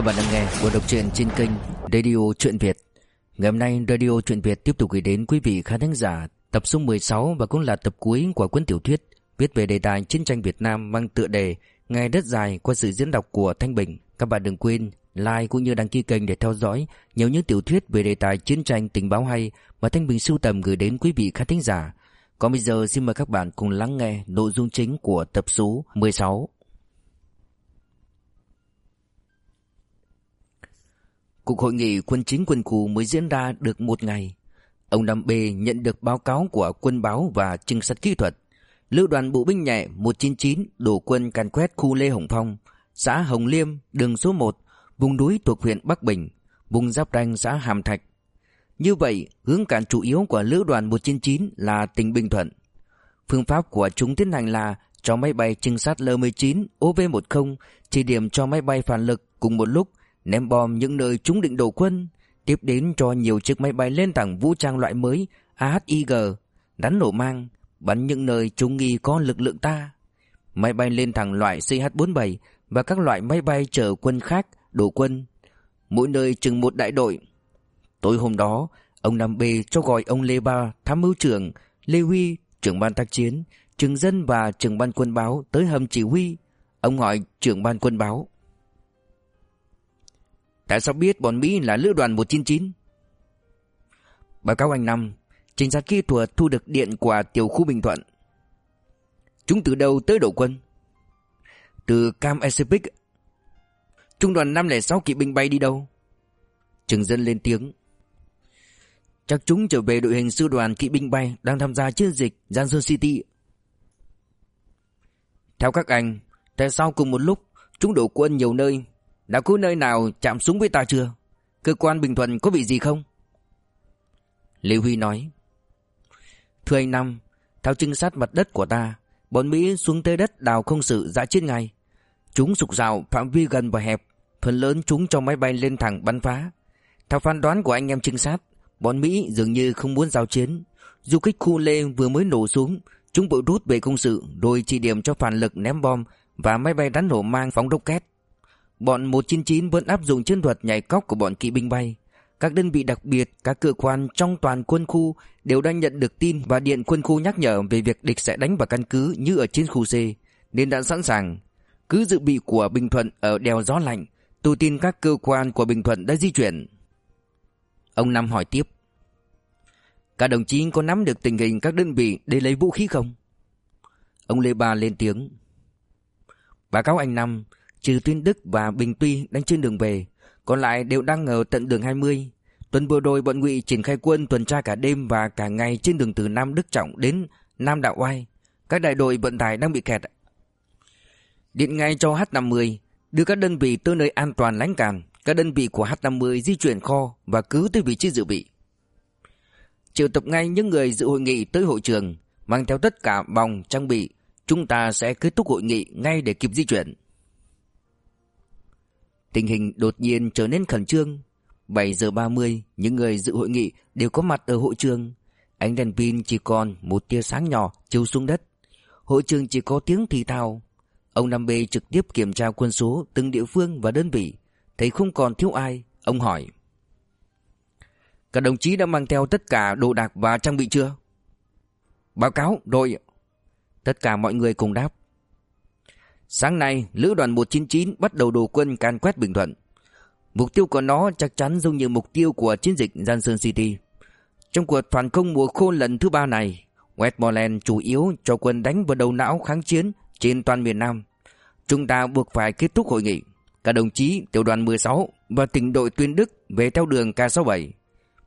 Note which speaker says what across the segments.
Speaker 1: Các bạn đang nghe buổi đọc truyện trên kênh Radio Truyện Việt. Ngày hôm nay, Radio Truyện Việt tiếp tục gửi đến quý vị khán thính giả tập số 16 và cũng là tập cuối của cuốn tiểu thuyết viết về đề tài chiến tranh Việt Nam mang tựa đề Ngày đất dài qua sự diễn đọc của Thanh Bình. Các bạn đừng quên like cũng như đăng ký kênh để theo dõi nhiều những tiểu thuyết về đề tài chiến tranh tình báo hay mà Thanh Bình sưu tầm gửi đến quý vị khán thính giả. Còn bây giờ, xin mời các bạn cùng lắng nghe nội dung chính của tập số 16. Cuộc hội nghị quân chính quân khu mới diễn ra được một ngày. Ông Nam B nhận được báo cáo của quân báo và trinh sát kỹ thuật. Lữ đoàn bộ binh nhẹ 199 đổ quân càn quét khu Lê Hồng Phong, xã Hồng Liêm, đường số 1, vùng núi thuộc huyện Bắc Bình, vùng giáp ranh xã Hàm Thạch. Như vậy, hướng cản chủ yếu của lữ đoàn 199 là tỉnh Bình Thuận. Phương pháp của chúng tiến hành là cho máy bay trinh sát L-19 OV-10 chỉ điểm cho máy bay phản lực cùng một lúc ném bom những nơi chúng định đổ quân, tiếp đến cho nhiều chiếc máy bay lên thẳng vũ trang loại mới AHIG, đánh nổ mang, bắn những nơi chúng nghi có lực lượng ta. Máy bay lên thẳng loại CH-47 và các loại máy bay chở quân khác đổ quân, mỗi nơi chừng một đại đội. Tối hôm đó, ông Nam B cho gọi ông Lê Ba, tham mưu trưởng, Lê Huy, trưởng ban tác chiến, trưởng dân và trưởng ban quân báo tới hầm chỉ huy. Ông hỏi trưởng ban quân báo. Tại sao biết bọn Mỹ là lữ đoàn 199? Báo cáo anh Năm, trình sát kỹ thuật thu được điện của tiểu khu Bình Thuận. Chúng từ đâu tới đổ quân? Từ Cam Pacific. Trung đoàn 506 kỵ binh bay đi đâu? trường dân lên tiếng. Chắc chúng trở về đội hình sư đoàn kỵ binh bay đang tham gia chiến dịch Johnson City. Theo các anh, tại sao cùng một lúc chúng đổ quân nhiều nơi đã có nơi nào chạm súng với ta chưa? Cơ quan Bình Thuận có bị gì không? Lê Huy nói, Thưa anh Năm, Theo trinh sát mặt đất của ta, Bọn Mỹ xuống tới đất đào không sự dã chết ngay Chúng sục rào phạm vi gần và hẹp, Phần lớn chúng cho máy bay lên thẳng bắn phá Theo phán đoán của anh em trinh sát, Bọn Mỹ dường như không muốn giao chiến Du kích khu Lê vừa mới nổ xuống, Chúng bộ rút về công sự, Rồi chỉ điểm cho phản lực ném bom Và máy bay đánh nổ mang phóng rocket Bọn 199 vẫn áp dụng chiến thuật nhảy cóc của bọn kỵ binh bay. Các đơn vị đặc biệt, các cơ quan trong toàn quân khu đều đã nhận được tin và điện quân khu nhắc nhở về việc địch sẽ đánh vào căn cứ như ở trên khu C, nên đã sẵn sàng. Cứ dự bị của Bình Thuận ở đèo gió lạnh, tôi tin các cơ quan của Bình Thuận đã di chuyển. Ông Năm hỏi tiếp. Các đồng chí có nắm được tình hình các đơn vị để lấy vũ khí không? Ông Lê Ba lên tiếng. Báo cáo anh Năm, trừ Tuyên Đức và Bình Tuy đang trên đường về, còn lại đều đang ở tận đường 20. Tuần vừa rồi bọn Ngụy triển khai quân tuần tra cả đêm và cả ngày trên đường từ Nam Đức Trọng đến Nam Đạo Oai. Các đại đội vận tải đang bị kẹt. Điện ngay cho H50 đưa các đơn vị tới nơi an toàn lánh càn. Các đơn vị của H50 di chuyển kho và cứ tới vị trí dự bị. Triệu tập ngay những người dự hội nghị tới hội trường, mang theo tất cả vòng trang bị. Chúng ta sẽ kết thúc hội nghị ngay để kịp di chuyển. Tình hình đột nhiên trở nên khẩn trương. 7 giờ 30, những người dự hội nghị đều có mặt ở hội trường. Ánh đèn pin chỉ còn một tia sáng nhỏ chiếu xuống đất. Hội trường chỉ có tiếng thì thào. Ông Nam Bê trực tiếp kiểm tra quân số từng địa phương và đơn vị. Thấy không còn thiếu ai, ông hỏi. Các đồng chí đã mang theo tất cả đồ đạc và trang bị chưa? Báo cáo, đội. Tất cả mọi người cùng đáp. Sáng nay, Lữ đoàn 199 bắt đầu đổ quân can quét Bình Thuận. Mục tiêu của nó chắc chắn giống như mục tiêu của chiến dịch Johnson City. Trong cuộc phản công mùa khô lần thứ ba này, Westmoreland chủ yếu cho quân đánh vào đầu não kháng chiến trên toàn miền Nam. Chúng ta buộc phải kết thúc hội nghị. Các đồng chí tiểu đoàn 16 và tỉnh đội Tuyên Đức về theo đường K67.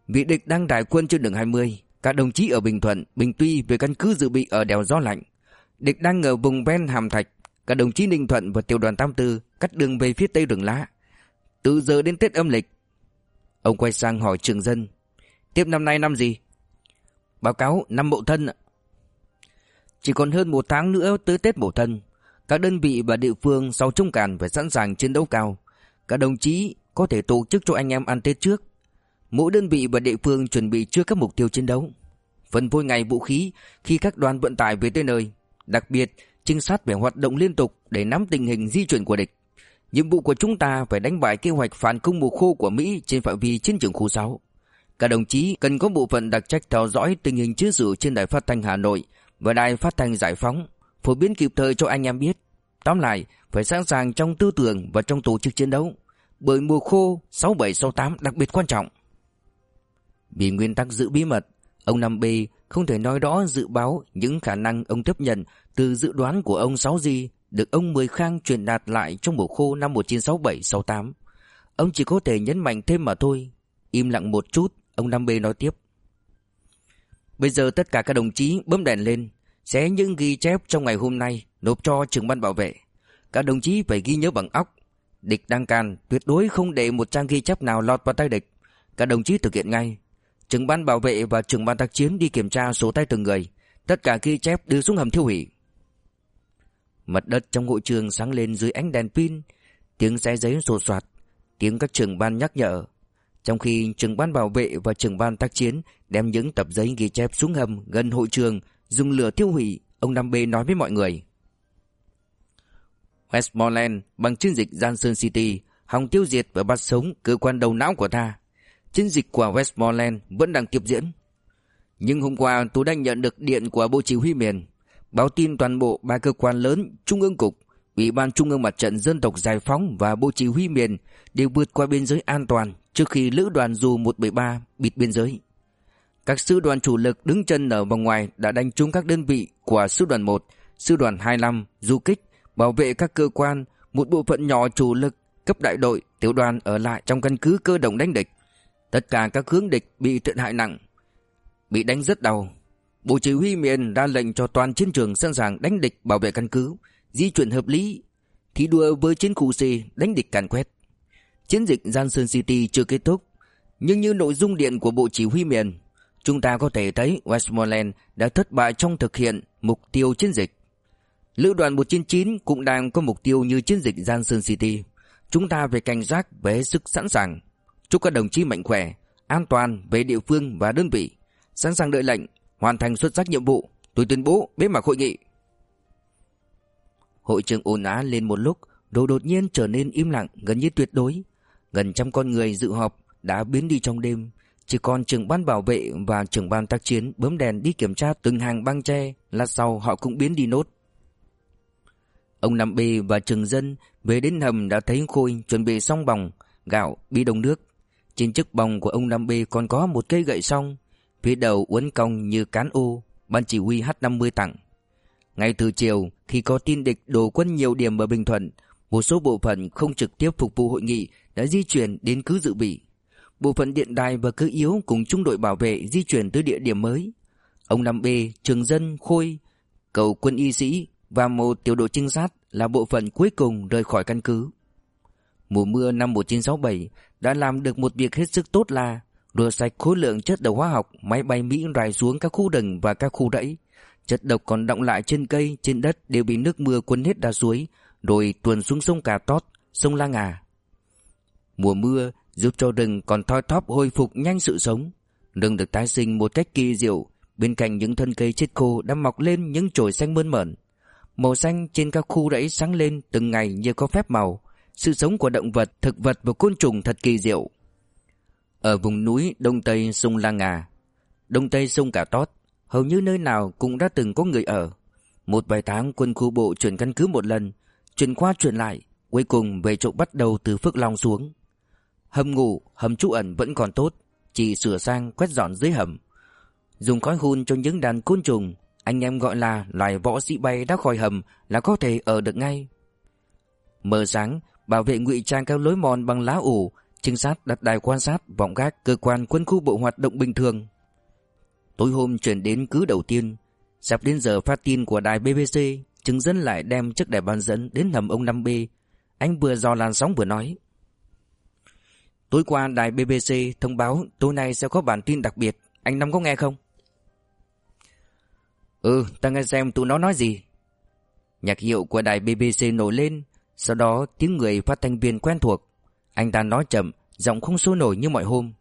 Speaker 1: Vị địch đang đại quân trên đường 20. Các đồng chí ở Bình Thuận, Bình Tuy về căn cứ dự bị ở đèo Gió Lạnh. Địch đang ở vùng ven Hàm Thạch các đồng chí Ninh Thuận và tiểu đoàn 84 cắt đường về phía tây rừng lá. Từ giờ đến Tết âm lịch. Ông quay sang hỏi trường dân. Tiếp năm nay năm gì? Báo cáo năm mậu thân Chỉ còn hơn một tháng nữa tới Tết mậu thân. Các đơn vị và địa phương sau trung càn phải sẵn sàng chiến đấu cao. Các đồng chí có thể tổ chức cho anh em ăn Tết trước. Mỗi đơn vị và địa phương chuẩn bị trước các mục tiêu chiến đấu. Phân phối ngày vũ khí khi các đoàn vận tải về tới nơi. Đặc biệt, trinh sát phải hoạt động liên tục để nắm tình hình di chuyển của địch. Nhiệm vụ của chúng ta phải đánh bại kế hoạch phản công mùa khô của Mỹ trên phạm vi chiến trường khu 6. Các đồng chí cần có bộ phận đặc trách theo dõi tình hình chiến sự trên đài phát thanh Hà Nội và đài phát thanh Giải phóng, phổ biến kịp thời cho anh em biết. Tóm lại, phải sẵn sàng trong tư tưởng và trong tổ chức chiến đấu, bởi mùa khô 6768 đặc biệt quan trọng. Vì nguyên tắc giữ bí mật, ông 5B không thể nói rõ dự báo những khả năng ông tiếp nhận từ dự đoán của ông Sáu Di được ông Mười Khang truyền đạt lại trong mùa khô năm 1967-68. Ông chỉ có thể nhấn mạnh thêm mà thôi. Im lặng một chút, ông Năm B nói tiếp. Bây giờ tất cả các đồng chí bấm đèn lên, xé những ghi chép trong ngày hôm nay nộp cho trưởng ban bảo vệ. Các đồng chí phải ghi nhớ bằng óc. Địch đang can, tuyệt đối không để một trang ghi chép nào lọt vào tay địch. Các đồng chí thực hiện ngay. Trưởng ban bảo vệ và trưởng ban tác chiến đi kiểm tra số tay từng người. Tất cả ghi chép đưa xuống hầm thiêu hủy. Mặt đất trong hội trường sáng lên dưới ánh đèn pin, tiếng xe giấy sột soạt, tiếng các trưởng ban nhắc nhở. Trong khi trưởng ban bảo vệ và trưởng ban tác chiến đem những tập giấy ghi chép xuống hầm gần hội trường, dùng lửa tiêu hủy, ông Nam B nói với mọi người. Westmoreland bằng chiến dịch Johnson City hòng tiêu diệt và bắt sống cơ quan đầu não của ta. Chiến dịch của Westmoreland vẫn đang tiếp diễn. Nhưng hôm qua tôi đã nhận được điện của Bộ Chỉ huy miền báo tin toàn bộ ba cơ quan lớn Trung ương Cục, Ủy ban Trung ương Mặt trận Dân tộc Giải phóng và Bộ Chỉ huy miền đều vượt qua biên giới an toàn trước khi Lữ đoàn dù 173 bịt biên giới. Các sư đoàn chủ lực đứng chân ở vòng ngoài đã đánh trúng các đơn vị của sư đoàn 1, sư đoàn 25, du kích, bảo vệ các cơ quan, một bộ phận nhỏ chủ lực, cấp đại đội, tiểu đoàn ở lại trong căn cứ cơ động đánh địch. Tất cả các hướng địch bị thiệt hại nặng, bị đánh rất đau. Bộ chỉ huy miền ra lệnh cho toàn chiến trường sẵn sàng đánh địch bảo vệ căn cứ, di chuyển hợp lý, thi đua với chiến khu C đánh địch càn quét. Chiến dịch Johnson City chưa kết thúc, nhưng như nội dung điện của Bộ Chỉ huy miền, chúng ta có thể thấy Westmoreland đã thất bại trong thực hiện mục tiêu chiến dịch. Lữ đoàn 199 cũng đang có mục tiêu như chiến dịch Johnson City. Chúng ta phải cảnh giác với sức sẵn sàng. Chúc các đồng chí mạnh khỏe, an toàn về địa phương và đơn vị, sẵn sàng đợi lệnh, hoàn thành xuất sắc nhiệm vụ. Tôi tuyên bố bế mạc hội nghị. Hội trường ồn á lên một lúc, rồi đột nhiên trở nên im lặng gần như tuyệt đối. Gần trăm con người dự họp đã biến đi trong đêm, chỉ còn trưởng ban bảo vệ và trưởng ban tác chiến bấm đèn đi kiểm tra từng hàng băng tre, lát sau họ cũng biến đi nốt. Ông Năm B và Trường Dân về đến hầm đã thấy Khôi chuẩn bị xong bòng, gạo, bi đồng nước. Trên chiếc bòng của ông Năm B còn có một cây gậy song, phía đầu uốn cong như cán ô, ban chỉ huy H50 tặng. Ngay từ chiều, khi có tin địch đổ quân nhiều điểm ở Bình Thuận, một số bộ phận không trực tiếp phục vụ hội nghị đã di chuyển đến cứ dự bị. Bộ phận điện đài và cứ yếu cùng trung đội bảo vệ di chuyển tới địa điểm mới. Ông Năm B, Trường Dân, Khôi, cầu quân y sĩ và một tiểu đội trinh sát là bộ phận cuối cùng rời khỏi căn cứ. Mùa mưa năm 1967 đã làm được một việc hết sức tốt là đua sạch khối lượng chất độc hóa học máy bay Mỹ rải xuống các khu rừng và các khu rẫy. Chất độc còn động lại trên cây, trên đất đều bị nước mưa cuốn hết ra suối, rồi tuồn xuống sông Cà Tót, sông La Ngà. Mùa mưa giúp cho rừng còn thoi thóp hồi phục nhanh sự sống. Rừng được tái sinh một cách kỳ diệu, bên cạnh những thân cây chết khô đã mọc lên những chồi xanh mơn mởn. Màu xanh trên các khu rẫy sáng lên từng ngày như có phép màu. Sự sống của động vật, thực vật và côn trùng thật kỳ diệu. Ở vùng núi đông tây sông La Ngà, đông tây sông Cả Tót, hầu như nơi nào cũng đã từng có người ở. Một vài tháng quân khu bộ chuyển căn cứ một lần, chuyển qua chuyển lại, cuối cùng về chỗ bắt đầu từ Phước Long xuống. Hầm ngủ, hầm trú ẩn vẫn còn tốt, chỉ sửa sang quét dọn dưới hầm. Dùng khói hun cho những đàn côn trùng, anh em gọi là loài võ sĩ bay đã khỏi hầm là có thể ở được ngay. Mờ sáng, bảo vệ ngụy trang các lối mòn bằng lá ủ, trinh sát đặt đài quan sát vọng gác cơ quan quân khu bộ hoạt động bình thường. Tối hôm chuyển đến cứ đầu tiên, sắp đến giờ phát tin của đài BBC, chứng dân lại đem chiếc đài ban dẫn đến hầm ông 5B. Anh vừa dò làn sóng vừa nói. Tối qua đài BBC thông báo tối nay sẽ có bản tin đặc biệt, anh Năm có nghe không? Ừ, ta nghe xem tụi nó nói gì. Nhạc hiệu của đài BBC nổi lên, sau đó tiếng người phát thanh viên quen thuộc. Anh ta nói chậm, giọng không sôi nổi như mọi hôm.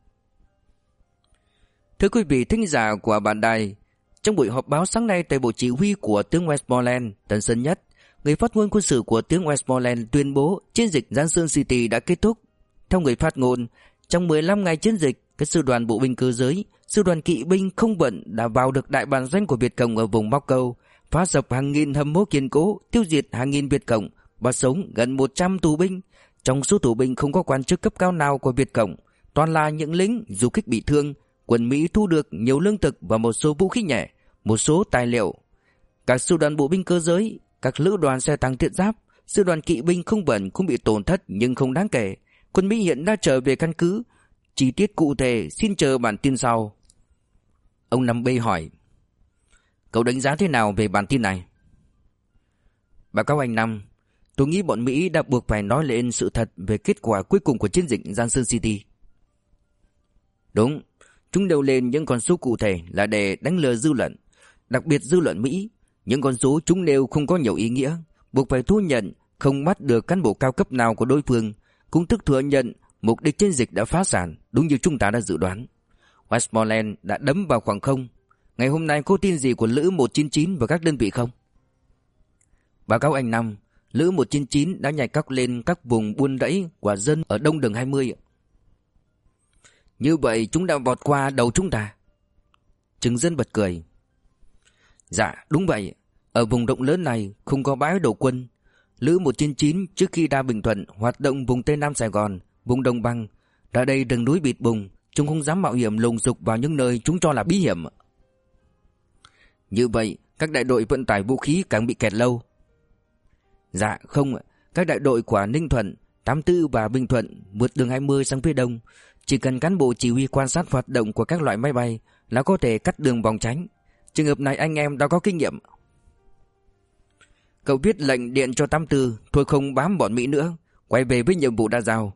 Speaker 1: Thưa quý vị thính giả của bản đài, trong buổi họp báo sáng nay tại bộ chỉ huy của tướng Westmoreland, Tân Sơn Nhất, người phát ngôn quân sự của tướng Westmoreland tuyên bố chiến dịch Giang Sơn City đã kết thúc. Theo người phát ngôn, trong 15 ngày chiến dịch, các sư đoàn bộ binh cơ giới, sư đoàn kỵ binh không vận đã vào được đại bản doanh của Việt Cộng ở vùng bắc Câu, phá sập hàng nghìn hầm mố kiên cố, tiêu diệt hàng nghìn Việt Cộng, bắt sống gần 100 tù binh. Trong số tù binh không có quan chức cấp cao nào của Việt Cộng, toàn là những lính du kích bị thương. Quân Mỹ thu được nhiều lương thực và một số vũ khí nhẹ, một số tài liệu. Các sư đoàn bộ binh cơ giới, các lữ đoàn xe tăng tiện giáp, sư đoàn kỵ binh không bẩn cũng bị tổn thất nhưng không đáng kể. Quân Mỹ hiện đã trở về căn cứ. Chi tiết cụ thể xin chờ bản tin sau. Ông Năm B hỏi. Cậu đánh giá thế nào về bản tin này? Báo cáo anh Năm, tôi nghĩ bọn Mỹ đã buộc phải nói lên sự thật về kết quả cuối cùng của chiến dịch Johnson City. Đúng, chúng đều lên những con số cụ thể là để đánh lừa dư luận, đặc biệt dư luận Mỹ. Những con số chúng đều không có nhiều ý nghĩa, buộc phải thú nhận không bắt được cán bộ cao cấp nào của đối phương, cũng tức thừa nhận mục đích chiến dịch đã phá sản đúng như chúng ta đã dự đoán. Westmoreland đã đấm vào khoảng không. Ngày hôm nay có tin gì của Lữ 199 và các đơn vị không? Báo cáo anh Năm, Lữ 199 đã nhảy cóc lên các vùng buôn rẫy của dân ở đông đường 20. Như vậy chúng đã vọt qua đầu chúng ta. Trừng dân bật cười. Dạ, đúng vậy. Ở vùng rộng lớn này không có bãi đổ quân. Lữ 199 trước khi ra Bình Thuận hoạt động vùng Tây Nam Sài Gòn, vùng Đồng Bằng. Ra đây rừng núi bịt bùng, chúng không dám mạo hiểm lùng dục vào những nơi chúng cho là bí hiểm. Như vậy, các đại đội vận tải vũ khí càng bị kẹt lâu. Dạ không, ạ các đại đội của Ninh Thuận, 84 và Bình Thuận vượt đường 20 sang phía đông. Chỉ cần cán bộ chỉ huy quan sát hoạt động của các loại máy bay là có thể cắt đường vòng tránh. Trường hợp này anh em đã có kinh nghiệm. Cậu viết lệnh điện cho 84 thôi không bám bọn Mỹ nữa, quay về với nhiệm vụ đã giao.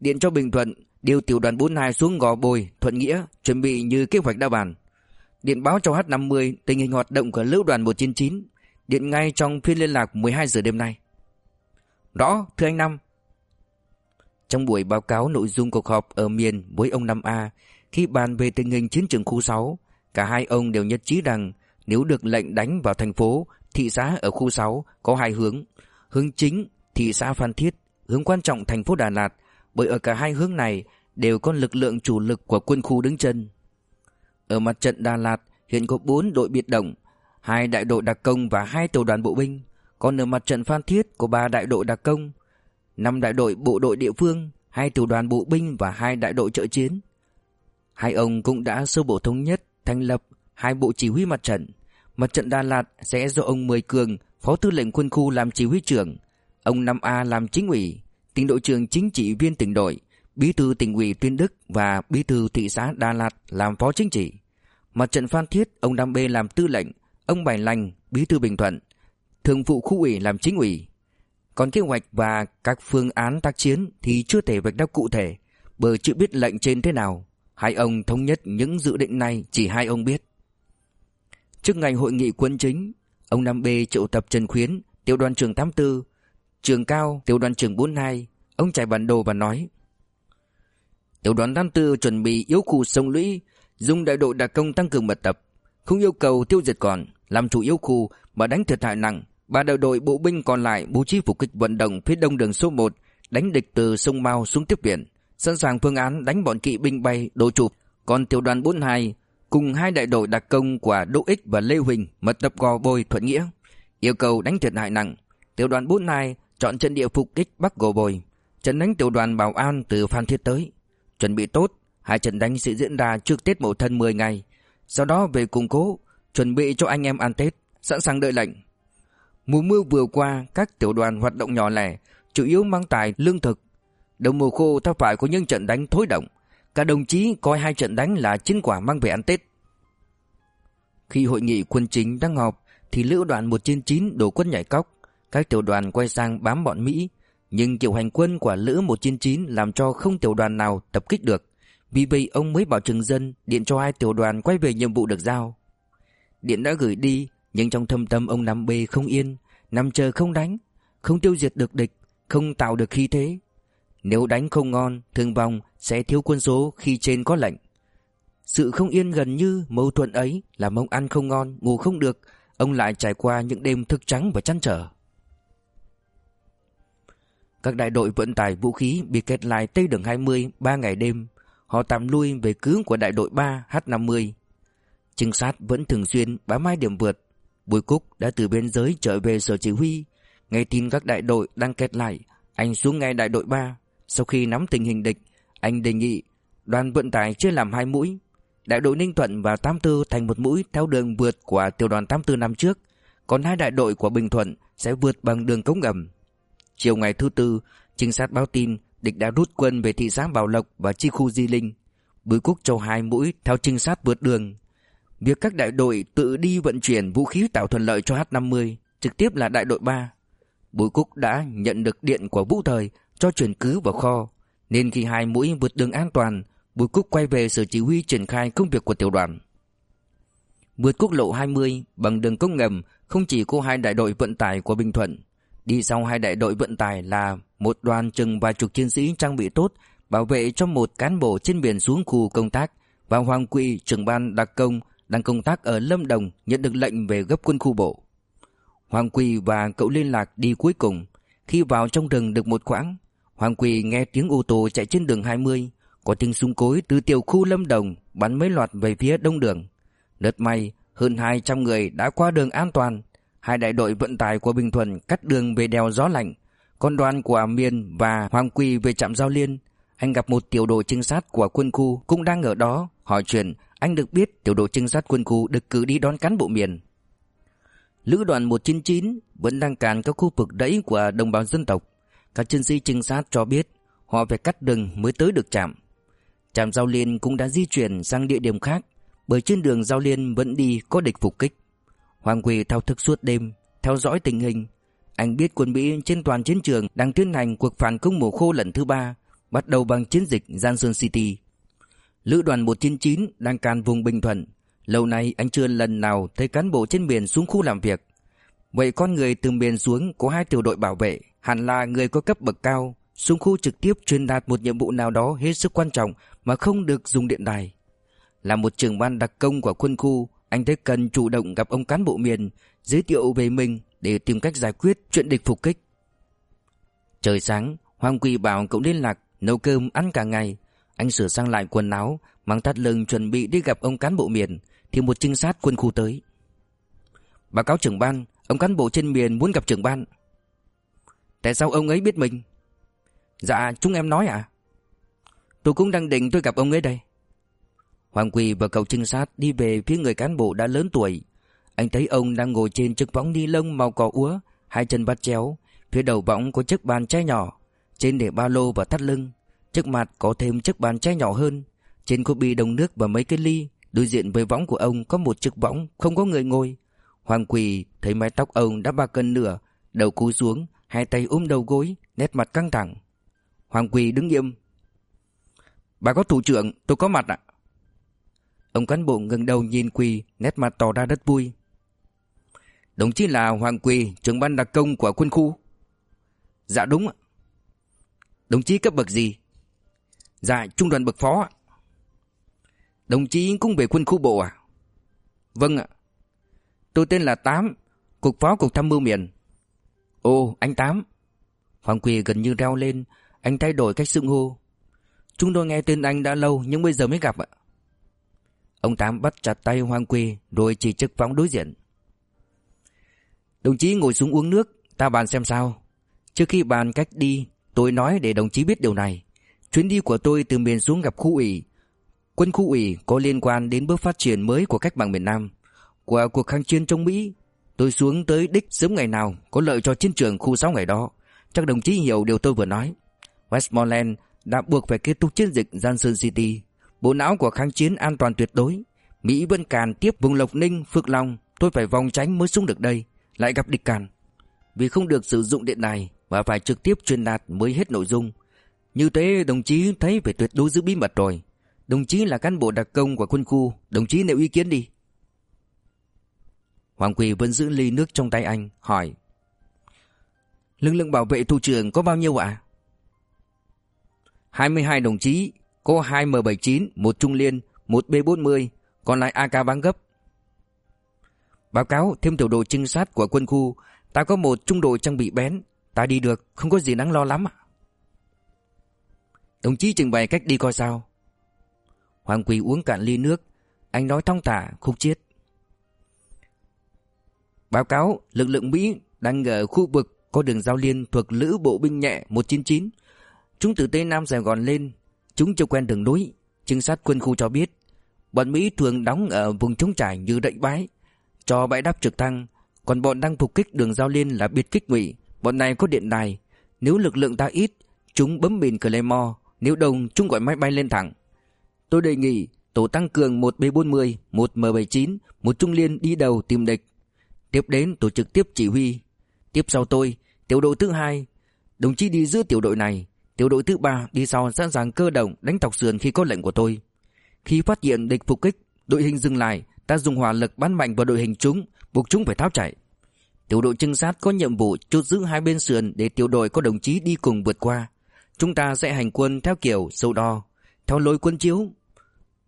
Speaker 1: Điện cho Bình Thuận điều tiểu đoàn 42 xuống Gò Bồi, Thuận Nghĩa, chuẩn bị như kế hoạch đã bàn. Điện báo cho H50 tình hình hoạt động của lữ đoàn 199, điện ngay trong phiên liên lạc 12 giờ đêm nay. Rõ, thưa anh Năm. Trong buổi báo cáo nội dung cuộc họp ở miền với ông Năm A, khi bàn về tình hình chiến trường khu 6, cả hai ông đều nhất trí rằng nếu được lệnh đánh vào thành phố, thị xã ở khu 6 có hai hướng. Hướng chính, thị xã Phan Thiết, hướng quan trọng thành phố Đà Lạt, bởi ở cả hai hướng này đều có lực lượng chủ lực của quân khu đứng chân. Ở mặt trận Đà Lạt hiện có 4 đội biệt động, hai đại đội đặc công và hai tiểu đoàn bộ binh, còn ở mặt trận Phan Thiết có ba đại đội đặc công, năm đại đội bộ đội địa phương, hai tiểu đoàn bộ binh và hai đại đội trợ chiến. Hai ông cũng đã sơ bộ thống nhất thành lập hai bộ chỉ huy mặt trận. Mặt trận Đà Lạt sẽ do ông Mười Cường, Phó Tư lệnh Quân khu làm chỉ huy trưởng, ông Năm A làm chính ủy, tỉnh đội trưởng chính trị viên tỉnh đội, bí thư tỉnh ủy Tuyên Đức và bí thư thị xã Đà Lạt làm phó chính trị. Mặt trận Phan Thiết, ông Đam Bê làm tư lệnh, ông Bảy Lành, bí thư Bình Thuận, thường vụ khu ủy làm chính ủy. Còn kế hoạch và các phương án tác chiến thì chưa thể vạch ra cụ thể, bởi chưa biết lệnh trên thế nào. Hai ông thống nhất những dự định này chỉ hai ông biết. Trước ngày hội nghị quân chính, ông Nam B triệu tập Trần Khuyến, tiểu đoàn trưởng 84, trường cao, tiểu đoàn trưởng 42, ông trải bản đồ và nói: Tiểu đoàn 84 chuẩn bị yếu khu sông lũy, dùng đại đội đặc công tăng cường mật tập, không yêu cầu tiêu diệt còn, làm chủ yếu khu mà đánh thiệt hại nặng. Ba đại đội bộ binh còn lại bố trí phục kích vận động phía đông đường số 1, đánh địch từ sông Mao xuống tiếp viện, sẵn sàng phương án đánh bọn kỵ binh bay đổ chụp. Còn tiểu đoàn 42 cùng hai đại đội đặc công của Đỗ Ích và Lê Huỳnh mật tập gò bồi thuận nghĩa, yêu cầu đánh thiệt hại nặng. Tiểu đoàn 42 chọn trận địa phục kích Bắc Gò Bồi, trận đánh tiểu đoàn Bảo An từ Phan Thiết tới. Chuẩn bị tốt, hai trận đánh sẽ diễn ra trước Tết Mậu Thân 10 ngày, sau đó về củng cố, chuẩn bị cho anh em ăn Tết, sẵn sàng đợi lệnh. Mùa mưa vừa qua, các tiểu đoàn hoạt động nhỏ lẻ, chủ yếu mang tài lương thực. Đầu mùa khô ta phải có những trận đánh thối động. Cả đồng chí coi hai trận đánh là chiến quả mang về ăn Tết. Khi hội nghị quân chính đang họp, thì lữ đoàn 199 đổ quân nhảy cóc. Các tiểu đoàn quay sang bám bọn Mỹ, nhưng kiểu hành quân của lữ 199 làm cho không tiểu đoàn nào tập kích được. Vì vậy ông mới bảo Trừng Dân điện cho hai tiểu đoàn quay về nhiệm vụ được giao. Điện đã gửi đi, nhưng trong thâm tâm ông nằm bê không yên, nằm chờ không đánh, không tiêu diệt được địch, không tạo được khí thế. Nếu đánh không ngon, thương vong sẽ thiếu quân số khi trên có lệnh. Sự không yên gần như mâu thuẫn ấy làm ông ăn không ngon, ngủ không được, ông lại trải qua những đêm thức trắng và chăn trở. Các đại đội vận tải vũ khí bị kẹt lại Tây đường 20 3 ngày đêm. Họ tạm lui về cứ của đại đội 3 H50. Trinh sát vẫn thường xuyên bám mai điểm vượt. Bùi Cúc đã từ biên giới trở về sở chỉ huy. Nghe tin các đại đội đang kẹt lại, anh xuống ngay đại đội 3. Sau khi nắm tình hình địch, anh đề nghị đoàn vận tải chia làm hai mũi. Đại đội Ninh Thuận và 84 thành một mũi theo đường vượt của tiểu đoàn 84 năm trước, còn hai đại đội của Bình Thuận sẽ vượt bằng đường cống ngầm. Chiều ngày thứ tư, trinh sát báo tin địch đã rút quân về thị xã Bảo Lộc và chi khu Di Linh. Bùi Cúc cho hai mũi theo trinh sát vượt đường. Việc các đại đội tự đi vận chuyển vũ khí tạo thuận lợi cho H50, trực tiếp là đại đội 3. Bùi Cúc đã nhận được điện của Vũ Thời cho chuyển cứ vào kho, nên khi hai mũi vượt đường an toàn, Bùi Cúc quay về sở chỉ huy triển khai công việc của tiểu đoàn. Vượt quốc lộ 20 bằng đường công ngầm không chỉ có hai đại đội vận tải của Bình Thuận, đi sau hai đại đội vận tải là một đoàn chừng vài chục chiến sĩ trang bị tốt bảo vệ cho một cán bộ trên biển xuống khu công tác và Hoàng Quỳ trưởng ban đặc công đang công tác ở Lâm Đồng nhận được lệnh về gấp quân khu bộ. Hoàng Quỳ và cậu liên lạc đi cuối cùng. Khi vào trong rừng được một khoảng, Hoàng Quỳ nghe tiếng ô tô chạy trên đường 20, có tiếng súng cối từ tiểu khu Lâm Đồng bắn mấy loạt về phía đông đường. đợt may, hơn 200 người đã qua đường an toàn. Hai đại đội vận tải của Bình Thuận cắt đường về đèo gió lạnh. Con đoàn của Miên và Hoàng Quỳ về trạm Giao Liên. Anh gặp một tiểu đội trinh sát của quân khu cũng đang ở đó. Hỏi chuyện, anh được biết tiểu đội trinh sát quân khu được cử đi đón cán bộ miền. Lữ đoàn 199 vẫn đang càn các khu vực đẫy của đồng bào dân tộc. Các chiến sĩ trinh sát cho biết họ phải cắt đường mới tới được trạm. Trạm Giao Liên cũng đã di chuyển sang địa điểm khác bởi trên đường Giao Liên vẫn đi có địch phục kích. Hoàng Quỳ thao thức suốt đêm, theo dõi tình hình. Anh biết quân Mỹ trên toàn chiến trường đang tiến hành cuộc phản công mùa khô lần thứ ba, bắt đầu bằng chiến dịch Johnson City. Lữ đoàn 199 đang can vùng Bình Thuận. Lâu nay anh chưa lần nào thấy cán bộ trên biển xuống khu làm việc. Vậy con người từ biển xuống có hai tiểu đội bảo vệ, hẳn là người có cấp bậc cao, xuống khu trực tiếp truyền đạt một nhiệm vụ nào đó hết sức quan trọng mà không được dùng điện đài. Là một trưởng ban đặc công của quân khu, anh thấy cần chủ động gặp ông cán bộ miền, giới thiệu về mình để tìm cách giải quyết chuyện địch phục kích. Trời sáng, Hoàng Quỳ bảo cậu liên lạc, nấu cơm ăn cả ngày. Anh sửa sang lại quần áo, mang thắt lưng chuẩn bị đi gặp ông cán bộ miền, thì một trinh sát quân khu tới. Báo cáo trưởng ban, ông cán bộ trên miền muốn gặp trưởng ban. Tại sao ông ấy biết mình? Dạ, chúng em nói à? Tôi cũng đang định tôi gặp ông ấy đây. Hoàng Quỳ và cậu trinh sát đi về phía người cán bộ đã lớn tuổi. Anh thấy ông đang ngồi trên chiếc võng ni lông màu cỏ úa, hai chân bắt chéo. Phía đầu võng có chiếc bàn chai nhỏ, trên để ba lô và thắt lưng. Trước mặt có thêm chiếc bàn chai nhỏ hơn. Trên có bị đồng nước và mấy cái ly. Đối diện với võng của ông có một chiếc võng không có người ngồi. Hoàng Quỳ thấy mái tóc ông đã ba cân nửa, đầu cúi xuống, hai tay ôm đầu gối, nét mặt căng thẳng. Hoàng Quỳ đứng nghiêm. Bà có thủ trưởng, tôi có mặt ạ. Ông cán bộ ngừng đầu nhìn Quỳ, nét mặt tỏ ra rất vui. Đồng chí là Hoàng Quỳ, trưởng ban đặc công của quân khu. Dạ đúng ạ. Đồng chí cấp bậc gì? Dạ, trung đoàn bậc phó ạ. Đồng chí cũng về quân khu bộ à? Vâng ạ. Tôi tên là Tám, cục phó cục tham mưu miền. Ồ, anh Tám. Hoàng Quỳ gần như reo lên, anh thay đổi cách xưng hô. Chúng tôi nghe tên anh đã lâu nhưng bây giờ mới gặp ạ. Ông Tám bắt chặt tay Hoàng Quỳ rồi chỉ chức phóng đối diện. Đồng chí ngồi xuống uống nước, ta bàn xem sao. Trước khi bàn cách đi, tôi nói để đồng chí biết điều này. Chuyến đi của tôi từ miền xuống gặp khu ủy. Quân khu ủy có liên quan đến bước phát triển mới của cách mạng miền Nam. Qua cuộc kháng chiến trong Mỹ, tôi xuống tới đích sớm ngày nào có lợi cho chiến trường khu 6 ngày đó. Chắc đồng chí hiểu điều tôi vừa nói. Westmoreland đã buộc phải kết thúc chiến dịch Johnson City. Bộ não của kháng chiến an toàn tuyệt đối. Mỹ vẫn càn tiếp vùng Lộc Ninh, Phước Long. Tôi phải vòng tránh mới xuống được đây. Lại gặp địch càn. Vì không được sử dụng điện này và phải trực tiếp truyền đạt mới hết nội dung. Như thế đồng chí thấy phải tuyệt đối giữ bí mật rồi. Đồng chí là cán bộ đặc công của quân khu. Đồng chí nêu ý kiến đi. Hoàng Quỳ vẫn giữ ly nước trong tay anh, hỏi. Lực lượng bảo vệ thủ trưởng có bao nhiêu ạ? À? 22 đồng chí, có 2 M79, một Trung Liên, một B40, còn lại AK bán gấp. Báo cáo thêm tiểu đội trinh sát của quân khu, ta có một trung đội trang bị bén, Ta đi được Không có gì đáng lo lắm ạ Đồng chí trình bày cách đi coi sao. Hoàng Quỳ uống cạn ly nước. Anh nói thong thả khúc chiết. Báo cáo lực lượng Mỹ đang ở khu vực có đường giao liên thuộc Lữ Bộ binh nhẹ 199. Chúng từ Tây Nam Sài Gòn lên, chúng chưa quen đường núi. Trinh sát quân khu cho biết, bọn Mỹ thường đóng ở vùng trống trải như Đậy Bái, cho bãi đáp trực thăng, còn bọn đang phục kích đường giao liên là biệt kích ngụy. Bọn này có điện đài, nếu lực lượng ta ít, chúng bấm mìn Claymore, nếu đông chúng gọi máy bay lên thẳng. Tôi đề nghị tổ tăng cường 1B40, 1M79, một trung liên đi đầu tìm địch. Tiếp đến tổ trực tiếp chỉ huy. Tiếp sau tôi, tiểu đội thứ hai, đồng chí đi giữa tiểu đội này. Tiểu đội thứ ba đi sau sẵn sàng cơ động đánh tọc sườn khi có lệnh của tôi. Khi phát hiện địch phục kích, đội hình dừng lại, ta dùng hỏa lực bắn mạnh vào đội hình chúng, buộc chúng phải tháo chạy. Tiểu đội trinh sát có nhiệm vụ chốt giữ hai bên sườn để tiểu đội có đồng chí đi cùng vượt qua. Chúng ta sẽ hành quân theo kiểu sâu đo, theo lối quân chiếu.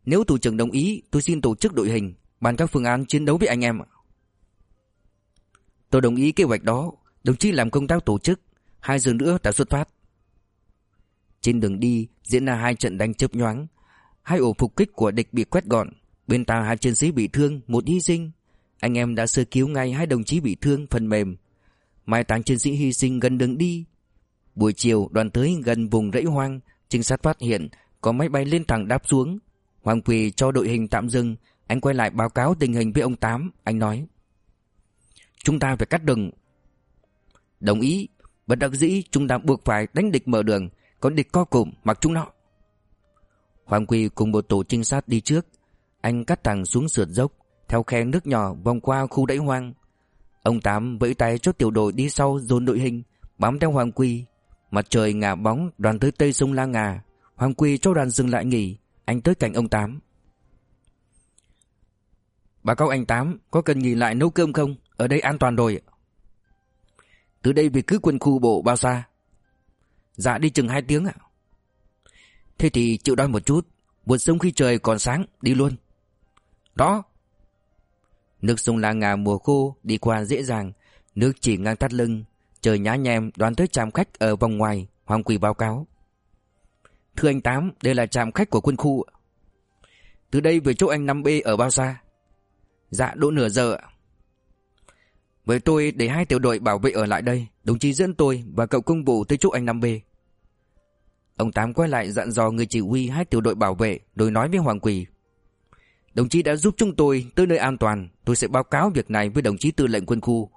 Speaker 1: Nếu thủ trưởng đồng ý, tôi xin tổ chức đội hình, bàn các phương án chiến đấu với anh em. Tôi đồng ý kế hoạch đó, đồng chí làm công tác tổ chức, hai giờ nữa ta xuất phát. Trên đường đi diễn ra hai trận đánh chớp nhoáng, hai ổ phục kích của địch bị quét gọn, bên ta hai chiến sĩ bị thương, một hy sinh. Anh em đã sơ cứu ngay hai đồng chí bị thương phần mềm. Mai táng chiến sĩ hy sinh gần đường đi. Buổi chiều đoàn tới gần vùng rẫy hoang, trinh sát phát hiện có máy bay lên thẳng đáp xuống. Hoàng Quỳ cho đội hình tạm dừng, anh quay lại báo cáo tình hình với ông Tám, anh nói. Chúng ta phải cắt đường. Đồng ý, bất đắc dĩ chúng ta buộc phải đánh địch mở đường, còn địch co cụm mặc chúng nó. Hoàng Quỳ cùng một tổ trinh sát đi trước, anh cắt thẳng xuống sườn dốc, theo khe nước nhỏ vòng qua khu đẫy hoang. Ông Tám vẫy tay cho tiểu đội đi sau dồn đội hình, bám theo Hoàng Quỳ. Mặt trời ngả bóng đoàn tới tây sông La Ngà. Hoàng Quy cho đoàn dừng lại nghỉ, anh tới cạnh ông Tám. Bà cáo anh Tám, có cần nghỉ lại nấu cơm không? Ở đây an toàn rồi. Từ đây về cứ quân khu bộ bao xa? Dạ đi chừng 2 tiếng ạ. Thế thì chịu đói một chút, buổi sớm khi trời còn sáng, đi luôn. Đó, Nước sông La Ngà mùa khô đi qua dễ dàng, nước chỉ ngang thắt lưng, chờ nhá nhem đoán tới trạm khách ở vòng ngoài, Hoàng Quỳ báo cáo. Thưa anh Tám, đây là trạm khách của quân khu. Từ đây về chỗ anh 5B ở bao xa? Dạ độ nửa giờ. Với tôi để hai tiểu đội bảo vệ ở lại đây, đồng chí dẫn tôi và cậu công vụ tới chỗ anh 5B. Ông Tám quay lại dặn dò người chỉ huy hai tiểu đội bảo vệ rồi nói với Hoàng Quỳ. Đồng chí đã giúp chúng tôi tới nơi an toàn Tôi sẽ báo cáo việc này với đồng chí tư lệnh quân khu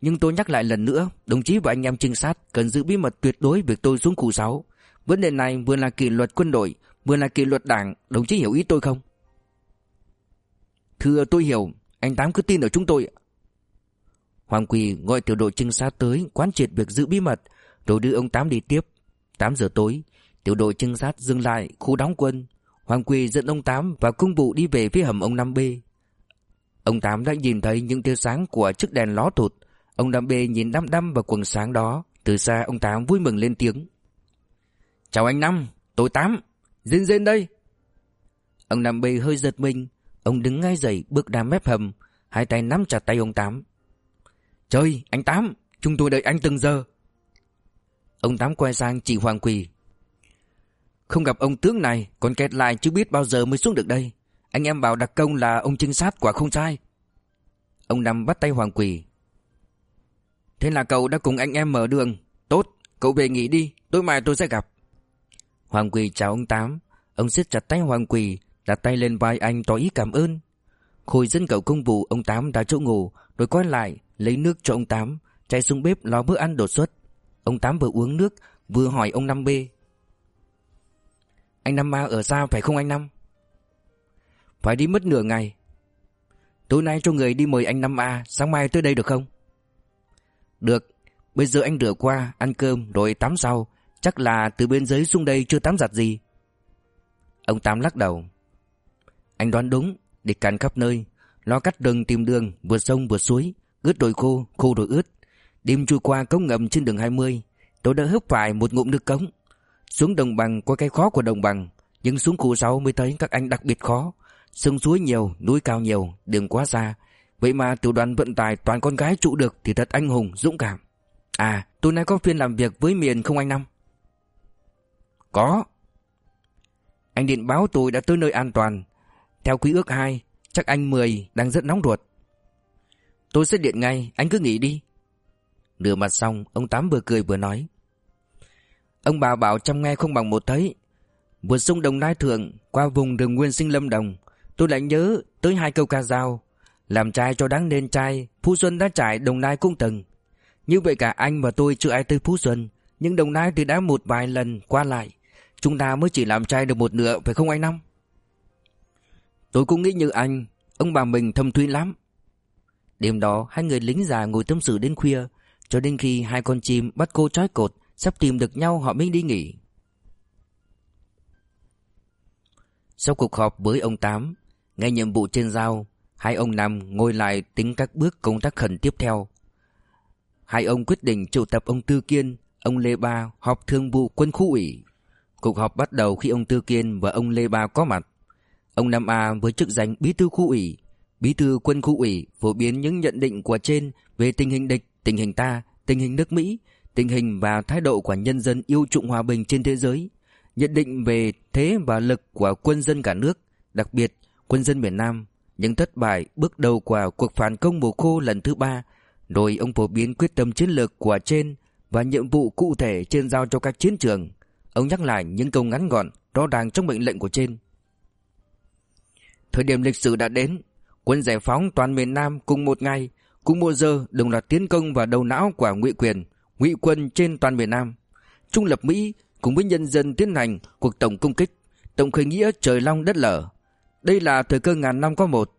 Speaker 1: nhưng tôi nhắc lại lần nữa, Đồng chí và anh em trinh sát Cần giữ bí mật tuyệt đối việc tôi xuống khu 6 Vấn đề này vừa là kỷ luật quân đội, Vừa là kỷ luật đảng, Đồng chí hiểu ý tôi không Thưa tôi hiểu, Anh Tám cứ tin ở chúng tôi Hoàng Quỳ gọi tiểu đội trinh sát tới Quán triệt việc giữ bí mật, Rồi đưa ông Tám đi tiếp 8 giờ tối, Tiểu đội trinh sát dừng lại khu đóng quân Hoàng Quỳ dẫn ông Tám và cung vụ đi về phía hầm ông Năm B. Ông Tám đã nhìn thấy những tia sáng của chiếc đèn ló thụt. Ông Đam Bê nhìn đăm đăm vào quần sáng đó. Từ xa ông Tám vui mừng lên tiếng. Chào anh Năm, tôi Tám, dên dên đây. Ông Nam Bê hơi giật mình. Ông đứng ngay dậy bước ra mép hầm. Hai tay nắm chặt tay ông Tám. Trời, anh Tám, chúng tôi đợi anh từng giờ. Ông Tám quay sang chị Hoàng Quỳ không gặp ông tướng này Còn kẹt lại chưa biết bao giờ mới xuống được đây Anh em bảo đặc công là ông trinh sát quả không sai Ông Năm bắt tay Hoàng Quỳ Thế là cậu đã cùng anh em mở đường. Tốt, cậu về nghỉ đi Tối mai tôi sẽ gặp. Hoàng Quỳ chào ông Tám. Ông siết chặt tay Hoàng Quỳ Đặt tay lên vai anh tỏ ý cảm ơn. Khôi dẫn cậu công vụ ông Tám đã chỗ ngủ Rồi quay lại lấy nước cho ông Tám Chạy xuống bếp lo bữa ăn đột xuất. Ông Tám vừa uống nước Vừa hỏi ông Năm B. Anh Năm a ở xa phải không anh Năm? Phải đi mất nửa ngày. Tối nay cho người đi mời anh Năm A Sáng mai tới đây được không? Được Bây giờ anh rửa qua Ăn cơm rồi tắm sau. Chắc là từ bên dưới xuống đây chưa tắm giặt gì. Ông Tám lắc đầu. Anh đoán đúng Địch càn khắp nơi. Lo cắt rừng tìm đường Vượt sông vượt suối Ướt đồi khô Khô đồi ướt. Đêm trôi qua cống ngầm trên đường 20 Tôi đã hớp phải một ngụm nước cống. Xuống đồng bằng có cái khó của đồng bằng Nhưng xuống khu 6 mới thấy các anh đặc biệt khó. Sông suối nhiều, núi cao nhiều, đường quá xa. Vậy mà tiểu đoàn vận tải toàn con gái trụ được Thì thật anh hùng, dũng cảm. À tối nay có phiên làm việc với miền không anh Năm?
Speaker 2: Có.
Speaker 1: Anh điện báo tôi đã tới nơi an toàn. Theo quý ước 2 Chắc anh 10 đang rất nóng ruột. Tôi sẽ điện ngay Anh cứ nghỉ đi. Nửa mặt xong Ông Tám vừa cười vừa nói. Ông bà bảo chăm nghe không bằng một thấy. Vượt sông Đồng Nai Thượng Qua vùng rừng nguyên sinh Lâm Đồng Tôi lại nhớ tới hai câu ca dao. Làm trai cho đáng nên trai, Phú Xuân đã trải Đồng Nai cung từng. Như vậy cả anh và tôi chưa ai tới Phú Xuân, Nhưng Đồng Nai thì đã một vài lần qua lại. Chúng ta mới chỉ làm trai được một nửa, Phải không anh Năm? Tôi cũng nghĩ như anh, Ông bà mình thâm thúy lắm. Đêm đó, hai người lính già ngồi tâm sự đến khuya, Cho đến khi hai con chim bắt cô trói cột, Sắp tìm được nhau họ mới đi nghỉ. Sau cuộc họp với ông Tám Nghe nhiệm vụ trên giao Hai ông Năm ngồi lại tính các bước công tác khẩn tiếp theo. Hai ông quyết định triệu tập ông Tư Kiên Ông Lê Ba họp thương vụ quân khu ủy. Cuộc họp bắt đầu khi ông Tư Kiên và ông Lê Ba có mặt. Ông Nam A với chức danh bí thư khu ủy Bí thư quân khu ủy phổ biến những nhận định của trên về tình hình địch, tình hình ta, tình hình nước Mỹ, tình hình và thái độ của nhân dân yêu trụng hòa bình trên thế giới, nhận định về thế và lực của quân dân cả nước, đặc biệt quân dân miền Nam, những thất bại bước đầu của cuộc phản công mùa khô lần thứ ba, rồi ông phổ biến quyết tâm chiến lược của trên và nhiệm vụ cụ thể trên giao cho các chiến trường. Ông nhắc lại những câu ngắn gọn, rõ ràng trong mệnh lệnh của trên. Thời điểm lịch sử đã đến, quân giải phóng toàn miền Nam cùng một ngày, cùng một giờ đồng loạt tiến công vào đầu não của ngụy quyền, ngụy quân trên toàn miền Nam. Trung lập Mỹ cùng với nhân dân tiến hành cuộc tổng công kích, tổng khởi nghĩa trời long đất lở. Đây là thời cơ ngàn năm có một.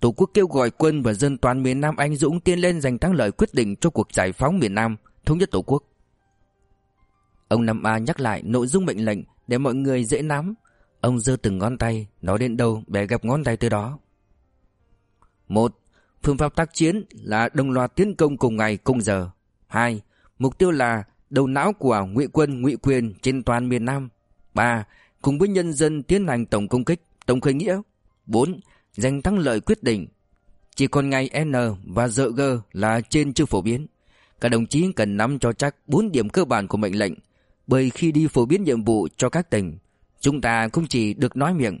Speaker 1: Tổ quốc kêu gọi quân và dân toàn miền Nam anh dũng tiến lên giành thắng lợi quyết định cho cuộc giải phóng miền Nam, thống nhất Tổ quốc. Ông Nam A nhắc lại nội dung mệnh lệnh để mọi người dễ nắm. Ông giơ từng ngón tay, nói đến đâu bè gặp ngón tay tới đó. Một, phương pháp tác chiến là đồng loạt tiến công cùng ngày cùng giờ. Hai, mục tiêu là đầu não của ngụy quân ngụy quyền trên toàn miền Nam. Ba, cùng với nhân dân tiến hành tổng công kích, tổng khởi nghĩa. Bốn, giành thắng lợi quyết định. Chỉ còn ngày N và giờ G là trên chưa phổ biến. Các đồng chí cần nắm cho chắc bốn điểm cơ bản của mệnh lệnh, bởi khi đi phổ biến nhiệm vụ cho các tỉnh, chúng ta không chỉ được nói miệng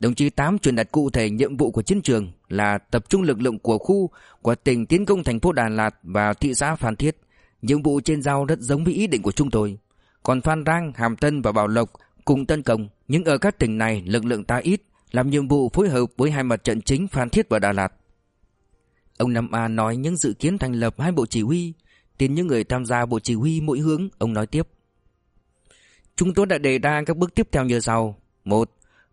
Speaker 1: Đồng chí Tám truyền đạt cụ thể nhiệm vụ của chiến trường là tập trung lực lượng của khu, của tỉnh tiến công thành phố Đà Lạt và thị xã Phan Thiết. Nhiệm vụ trên giao rất giống với ý định của chúng tôi. Còn Phan Rang, Hàm Tân và Bảo Lộc cùng tấn công, nhưng ở các tỉnh này lực lượng ta ít, làm nhiệm vụ phối hợp với hai mặt trận chính Phan Thiết và Đà Lạt. Ông Nam A nói những dự kiến thành lập hai bộ chỉ huy, tiền những người tham gia bộ chỉ huy mỗi hướng, ông nói tiếp. Chúng tôi đã đề ra các bước tiếp theo như sau. một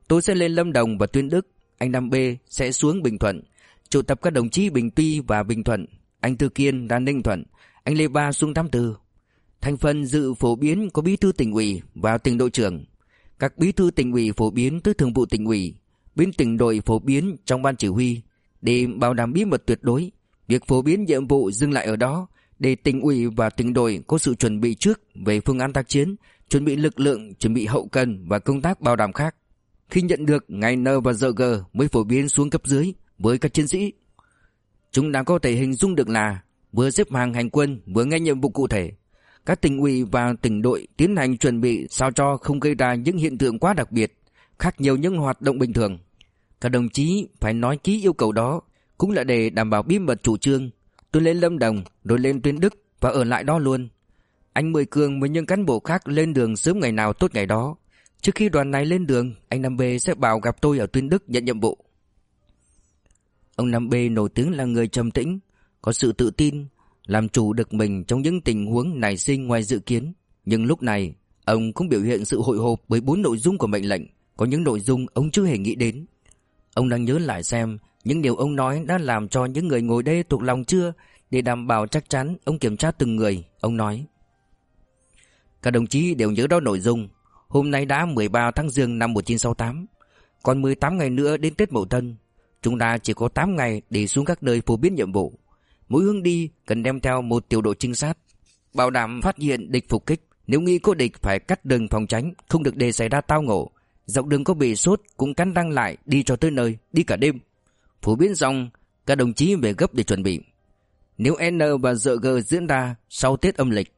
Speaker 1: Tôi sẽ lên Lâm Đồng và Tuyên Đức, anh Nam B sẽ xuống Bình Thuận, triệu tập các đồng chí Bình Tuy và Bình Thuận, anh Tư Kiên ra Ninh Thuận, anh Lê Ba xuống Tam Tư. Thành phần dự phổ biến có bí thư tỉnh ủy và tỉnh đội trưởng. Các bí thư tỉnh ủy phổ biến tới thường vụ tỉnh ủy, bên tỉnh đội phổ biến trong ban chỉ huy để bảo đảm bí mật tuyệt đối. Việc phổ biến nhiệm vụ dừng lại ở đó để tỉnh ủy và tỉnh đội có sự chuẩn bị trước về phương án tác chiến, chuẩn bị lực lượng, chuẩn bị hậu cần và công tác bảo đảm khác. Khi nhận được ngày N và giờ G mới phổ biến xuống cấp dưới với các chiến sĩ. Chúng ta có thể hình dung được là vừa xếp hàng hành quân vừa nghe nhiệm vụ cụ thể. Các tỉnh ủy và tỉnh đội tiến hành chuẩn bị sao cho không gây ra những hiện tượng quá đặc biệt, khác nhiều những hoạt động bình thường. Các đồng chí phải nói ký yêu cầu đó cũng là để đảm bảo bí mật chủ trương. Tôi lên Lâm Đồng rồi lên Tuyên Đức và ở lại đó luôn. Anh Mười Cường với những cán bộ khác lên đường sớm ngày nào tốt ngày đó. Trước khi đoàn này lên đường, anh Nam B sẽ bảo gặp tôi ở Tuyên Đức nhận nhiệm vụ. Ông Nam B nổi tiếng là người trầm tĩnh, có sự tự tin, làm chủ được mình trong những tình huống nảy sinh ngoài dự kiến. Nhưng lúc này, ông cũng biểu hiện sự hội hộp với bốn nội dung của mệnh lệnh, có những nội dung ông chưa hề nghĩ đến. Ông đang nhớ lại xem những điều ông nói đã làm cho những người ngồi đây thuộc lòng chưa để đảm bảo chắc chắn ông kiểm tra từng người, ông nói. Các đồng chí đều nhớ đó nội dung, Hôm nay đã 13 tháng Giêng năm 1968 Còn 18 ngày nữa đến Tết Mậu Thân Chúng ta chỉ có 8 ngày để xuống các nơi phổ biến nhiệm vụ Mỗi hướng đi cần đem theo một tiểu đội trinh sát Bảo đảm phát hiện địch phục kích. Nếu nghi có địch phải cắt đường phòng tránh Không được để xảy ra tao ngộ. Dọc đường có bị sốt cũng cắn răng lại Đi cho tới nơi, đi cả đêm. Phổ biến xong Các đồng chí về gấp để chuẩn bị. Nếu N và G diễn ra sau Tết âm lịch,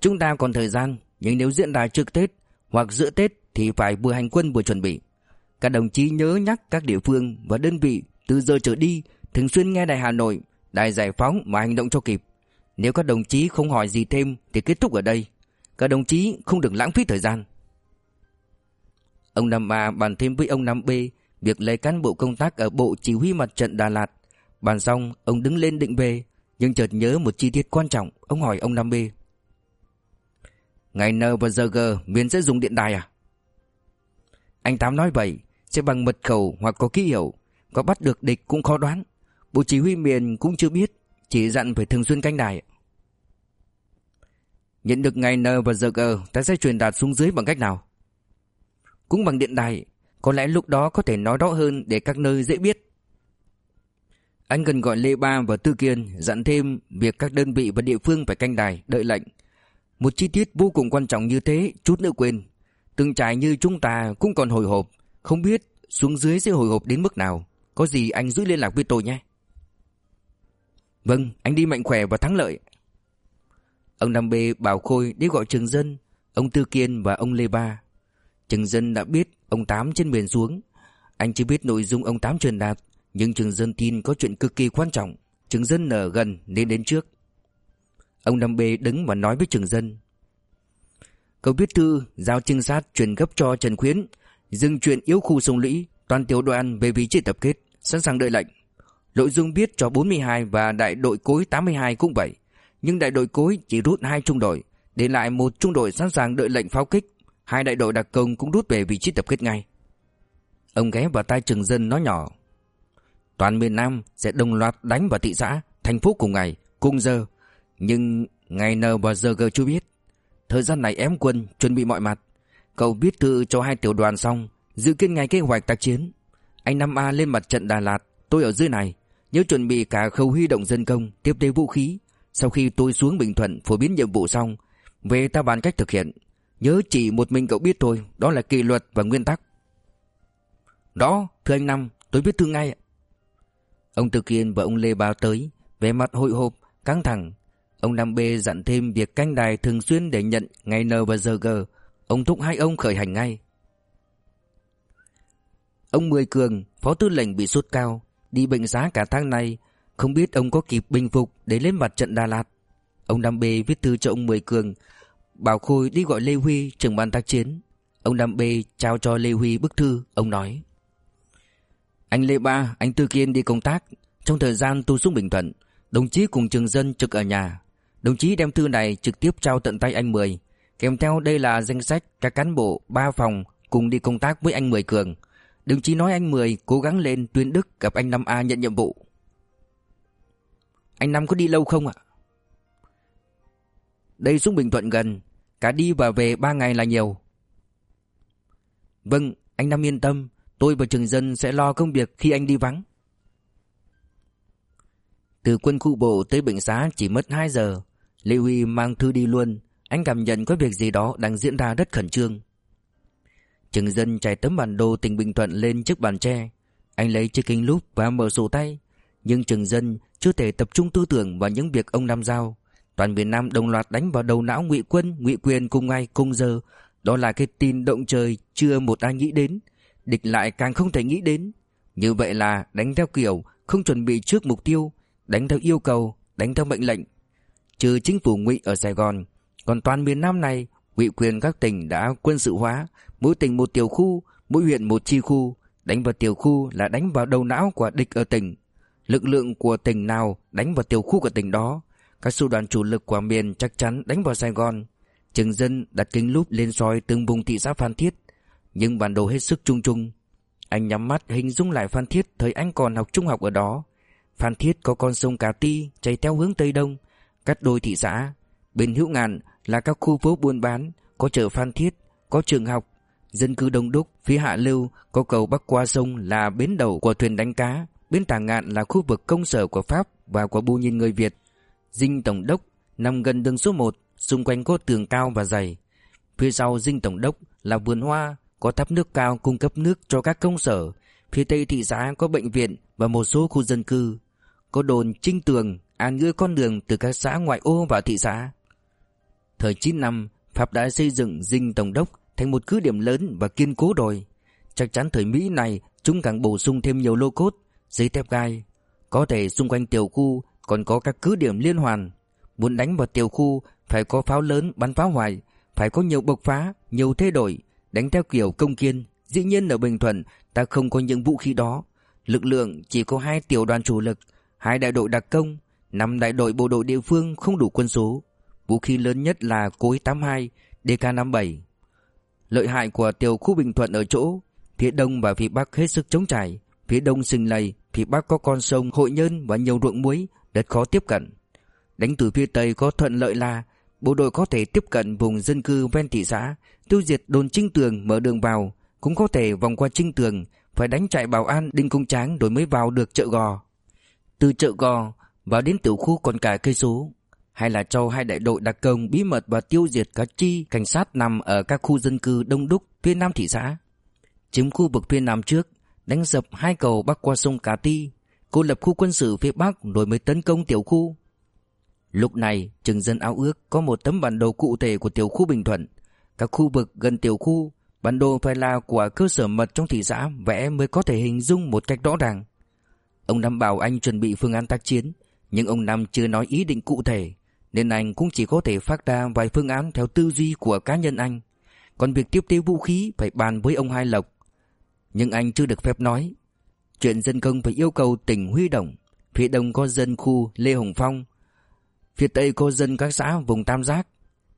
Speaker 1: chúng ta còn thời gian, nhưng nếu diễn ra trước Tết hoặc giữa Tết thì phải vừa hành quân vừa chuẩn bị. Các đồng chí nhớ nhắc các địa phương và đơn vị từ giờ trở đi thường xuyên nghe Đài Hà Nội, Đài Giải phóng mà hành động cho kịp. Nếu các đồng chí không hỏi gì thêm thì kết thúc ở đây. Các đồng chí không được lãng phí thời gian. Ông Năm A bàn thêm với ông Năm B việc lấy cán bộ công tác ở Bộ Chỉ huy Mặt trận Đà Lạt. Bàn xong, ông đứng lên định về, nhưng chợt nhớ một chi tiết quan trọng, ông hỏi ông Năm B. Ngày N và giờ G miền sẽ dùng điện đài à? Anh Tám nói vậy, sẽ bằng mật khẩu hoặc có ký hiệu, có bắt được địch cũng khó đoán. Bộ chỉ huy miền cũng chưa biết, chỉ dặn phải thường xuyên canh đài. Nhận được ngày N và giờ G, ta sẽ truyền đạt xuống dưới bằng cách nào? Cũng bằng điện đài, có lẽ lúc đó có thể nói rõ hơn để các nơi dễ biết. Anh cần gọi Lê Ba và Tư Kiên dặn thêm việc các đơn vị và địa phương phải canh đài, đợi lệnh. Một chi tiết vô cùng quan trọng như thế, chút nữa quên. Từng trải như chúng ta cũng còn hồi hộp, không biết xuống dưới sẽ hồi hộp đến mức nào. Có gì anh giữ liên lạc với tôi nhé. Vâng, anh đi mạnh khỏe và thắng lợi. Ông Nam Bê bảo Khôi đi gọi Trường Dân, ông Tư Kiên và ông Lê Ba. Trường Dân đã biết ông Tám trên miền xuống. Anh chưa biết nội dung ông Tám truyền đạt, nhưng Trường Dân tin có chuyện cực kỳ quan trọng. Trường Dân ở gần nên đến trước. Ông Nam Bê đứng và nói với Trường Dân. Cậu viết thư giao trinh sát truyền gấp cho Trần Khuyến dừng chuyện yếu khu sông lũy toàn tiểu đoàn về vị trí tập kết sẵn sàng đợi lệnh nội dung biết cho 42 và đại đội cối 82 cũng vậy. Nhưng đại đội cối chỉ rút hai trung đội, để lại một trung đội sẵn sàng đợi lệnh pháo kích. Hai đại đội đặc công cũng rút về vị trí tập kết ngay. Ông ghé vào tai trường dân nói nhỏ, toàn miền Nam sẽ đồng loạt đánh vào thị xã, thành phố cùng ngày, cùng giờ. Nhưng ngày nào và giờ gờ chưa biết. Thời gian này ém quân, chuẩn bị mọi mặt. Cậu viết thư cho hai tiểu đoàn xong, Dự kiến ngày kế hoạch tác chiến. Anh Năm A lên mặt trận Đà Lạt, Tôi ở dưới này. Nhớ chuẩn bị cả khâu huy động dân công Tiếp tế vũ khí Sau khi tôi xuống Bình Thuận phổ biến nhiệm vụ xong Về ta bàn cách thực hiện Nhớ chỉ một mình cậu biết thôi Đó là kỷ luật và nguyên tắc Đó thưa anh Năm Tôi biết thư ngay Ông Tư Kiên và ông Lê Bao tới Về mặt hội hộp căng thẳng Ông Nam B dặn thêm việc canh đài thường xuyên để nhận ngày N và giờ G. Ông thúc hai ông khởi hành ngay. Ông Mười Cường, phó tư lệnh bị sốt cao, đi bệnh giá cả tháng nay, không biết ông có kịp bình phục để lên mặt trận Đà Lạt. Ông Đam Bê viết thư cho ông Mười Cường, bảo Khôi đi gọi Lê Huy trưởng ban tác chiến. Ông Đam Bê trao cho Lê Huy bức thư, ông nói. Anh Lê Ba, anh Tư Kiên đi công tác, trong thời gian tôi xuống Bình Thuận, đồng chí cùng trường dân trực ở nhà. Đồng chí đem thư này trực tiếp trao tận tay anh Mười. Kèm theo đây là danh sách các cán bộ ba phòng cùng đi công tác với anh Mười Cường. Đồng chí nói anh Mười cố gắng lên tuyến Đức gặp anh Năm A nhận nhiệm vụ. Anh Năm có đi lâu không ạ? Đây xuống Bình Thuận gần, cả đi và về ba ngày là nhiều. Vâng, anh Năm yên tâm, tôi và trường dân sẽ lo công việc khi anh đi vắng. Từ quân khu bộ tới bệnh xá chỉ mất 2 giờ. Lê Huy mang thư đi luôn. Anh cảm nhận có việc gì đó đang diễn ra rất khẩn trương. Trừng dân trải tấm bản đồ tỉnh Bình Thuận lên chiếc bàn tre. Anh lấy chiếc kính lúp và mở sổ tay. Nhưng Trừng dân chưa thể tập trung tư tưởng vào những việc ông Nam giao. Toàn miền Nam đồng loạt đánh vào đầu não ngụy quân, ngụy quyền cùng ngay cùng giờ. Đó là cái tin động trời chưa một ai nghĩ đến. Địch lại càng không thể nghĩ đến. Như vậy là đánh theo kiểu không chuẩn bị trước mục tiêu, đánh theo yêu cầu, đánh theo mệnh lệnh. Trừ chính phủ ngụy ở Sài Gòn, còn toàn miền Nam này, ngụy quyền các tỉnh đã quân sự hóa, mỗi tỉnh một tiểu khu, mỗi huyện một chi khu, đánh vào tiểu khu là đánh vào đầu não của địch ở tỉnh. Lực lượng của tỉnh nào đánh vào tiểu khu của tỉnh đó, các sư đoàn chủ lực của miền chắc chắn đánh vào Sài Gòn. Trường dân đặt kính lúp lên soi từng vùng thị xã Phan Thiết, nhưng bản đồ hết sức chung chung. Anh nhắm mắt hình dung lại Phan Thiết thời anh còn học trung học ở đó. Phan Thiết có con sông Cà Ti chảy theo hướng Tây Đông, cắt đôi thị xã. Bên hữu ngàn là các khu phố buôn bán, có chợ Phan Thiết, có trường học, dân cư đông đúc. Phía hạ lưu có cầu bắc qua sông là bến đầu của thuyền đánh cá. bến Tà ngạn là khu vực công sở của Pháp và của bưu nhìn người Việt. Dinh Tổng đốc nằm gần đường số 1, xung quanh có tường cao và dày. Phía sau dinh Tổng đốc là vườn hoa, có tháp nước cao cung cấp nước cho các công sở. Phía tây thị xã có bệnh viện và một số khu dân cư. Có đồn Trinh Tường, an ngữ con đường từ các xã ngoại ô vào thị xã. Thời 9 năm, Pháp đã xây dựng dinh Tổng đốc thành một cứ điểm lớn và kiên cố rồi. Chắc chắn thời Mỹ này chúng càng bổ sung thêm nhiều lô cốt, dây thép gai. Có thể xung quanh tiểu khu còn có các cứ điểm liên hoàn. Muốn đánh vào tiểu khu phải có pháo lớn bắn phá hoại, phải có nhiều bộc phá, nhiều thay đổi, đánh theo kiểu công kiên. Dĩ nhiên ở Bình Thuận ta không có những vũ khí đó. Lực lượng chỉ có hai tiểu đoàn chủ lực, hai đại đội đặc công, năm đại đội bộ đội địa phương không đủ quân số. Vũ khí lớn nhất là cối 82, DK57. Lợi hại của tiểu khu Bình Thuận ở chỗ, phía đông và phía bắc hết sức chống trải, phía đông sình lầy, phía bắc có con sông Hội Nhân và nhiều ruộng muối, đất khó tiếp cận. Đánh từ phía tây có thuận lợi là bộ đội có thể tiếp cận vùng dân cư ven thị xã, tiêu diệt đồn trinh tường mở đường vào, cũng có thể vòng qua trinh tường, phải đánh chạy bảo an đinh công tráng rồi mới vào được chợ gò. Từ chợ gò vào đến tiểu khu còn cả cây số, hay là cho hai đại đội đặc công bí mật và tiêu diệt các chi cảnh sát nằm ở các khu dân cư đông đúc phía nam thị xã. Chiếm khu vực phía nam trước, đánh dập hai cầu bắc qua sông Cà Ti, cô lập khu quân sự phía bắc rồi mới tấn công tiểu khu. Lúc này, trường Dân ao ước có một tấm bản đồ cụ thể của tiểu khu Bình Thuận. Các khu vực gần tiểu khu, bản đồ phải là của cơ sở mật trong thị xã vẽ mới có thể hình dung một cách rõ ràng. Ông Năm bảo anh chuẩn bị phương án tác chiến, nhưng ông Năm chưa nói ý định cụ thể, nên anh cũng chỉ có thể phát ra vài phương án theo tư duy của cá nhân anh. Còn việc tiếp tế vũ khí phải bàn với ông Hai Lộc. Nhưng anh chưa được phép nói. Chuyện dân công phải yêu cầu tỉnh huy động. Phía đông có dân khu Lê Hồng Phong, Phía tây có dân các xã vùng Tam Giác.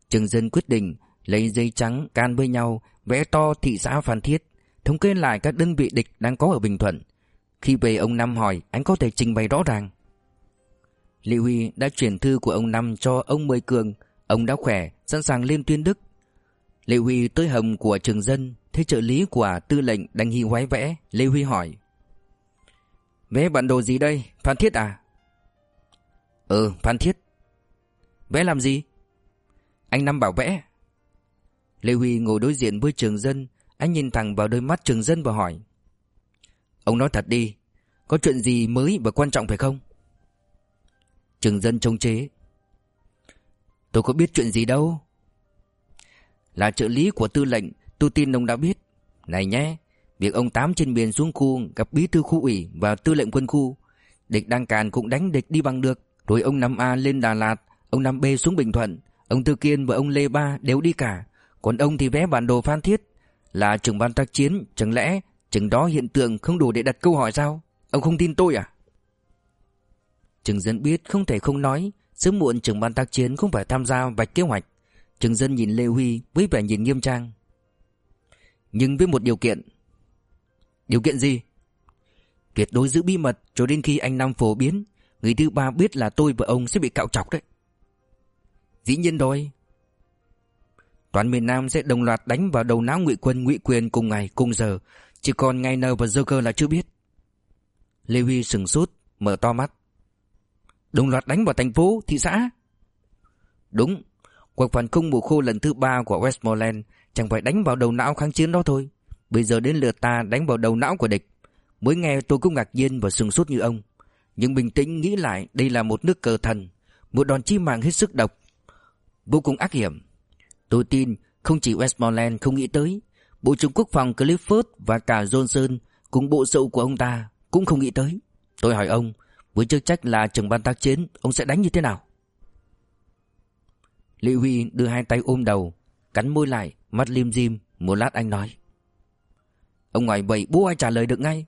Speaker 1: Trường dân quyết định lấy dây trắng can với nhau vẽ to thị xã Phan Thiết, thống kê lại các đơn vị địch đang có ở Bình Thuận. Khi về ông Năm hỏi, anh có thể trình bày rõ ràng. Lý Huy đã chuyển thư của ông Năm cho ông Mười Cường, ông đã khỏe, sẵn sàng lên tuyên đức. Lê Huy tới hầm của trường dân, thấy trợ lý của tư lệnh đang hy hoái vẽ, Lê Huy hỏi. Vẽ bản đồ gì đây, Phan Thiết à? Ừ, Phan Thiết. Vẽ làm gì? Anh Năm bảo vẽ. Lê Huy ngồi đối diện với trường dân, anh nhìn thẳng vào đôi mắt trường dân và hỏi. Ông nói thật đi, có chuyện gì mới và quan trọng phải không? Trường dân trông chế. Tôi có biết chuyện gì đâu. Là trợ lý của tư lệnh, tôi tin ông đã biết. Này nhé, việc ông Tám trên biển xuống khu gặp bí thư khu ủy và tư lệnh quân khu. Địch đang càn cũng đánh địch đi bằng được. Rồi ông Năm A lên Đà Lạt Ông năm B xuống Bình Thuận Ông Tư Kiên và ông Lê Ba đều đi cả Còn ông thì vẽ bản đồ Phan Thiết Là trưởng ban tác chiến Chẳng lẽ chừng đó hiện tượng không đủ để đặt câu hỏi sao Ông không tin tôi à Trừng dân biết không thể không nói Sớm muộn trưởng ban tác chiến không phải tham gia vạch kế hoạch Trừng dân nhìn Lê Huy với vẻ nhìn nghiêm trang Nhưng với một điều kiện Điều kiện gì Tuyệt đối giữ bí mật cho đến khi anh nam phổ biến Người thứ ba biết là tôi và ông sẽ bị cạo chọc đấy Dĩ nhiên rồi. Toàn miền Nam sẽ đồng loạt đánh vào đầu não ngụy quân ngụy quyền cùng ngày cùng giờ, chỉ còn ngày nào và Joker là chưa biết. Lê Huy sừng sốt, mở to mắt. Đồng loạt đánh vào thành phố, thị xã. Đúng, cuộc phản công mùa khô lần thứ ba của Westmoreland chẳng phải đánh vào đầu não kháng chiến đó thôi. Bây giờ đến lượt ta đánh vào đầu não của địch. Mới nghe tôi cũng ngạc nhiên và sừng sốt như ông. Nhưng bình tĩnh nghĩ lại đây là một nước cờ thần, một đòn chi mạng hết sức độc, vô cùng ác hiểm. Tôi tin không chỉ Westmoreland không nghĩ tới, Bộ trưởng Quốc phòng Clifford và cả Johnson cùng bộ sậu của ông ta cũng không nghĩ tới. Tôi hỏi ông, với chức trách là trưởng ban tác chiến, ông sẽ đánh như thế nào? Lý Huy đưa hai tay ôm đầu, cắn môi lại, mắt lim dim, một lát anh nói. Ông ngoài vậy bố ai trả lời được ngay,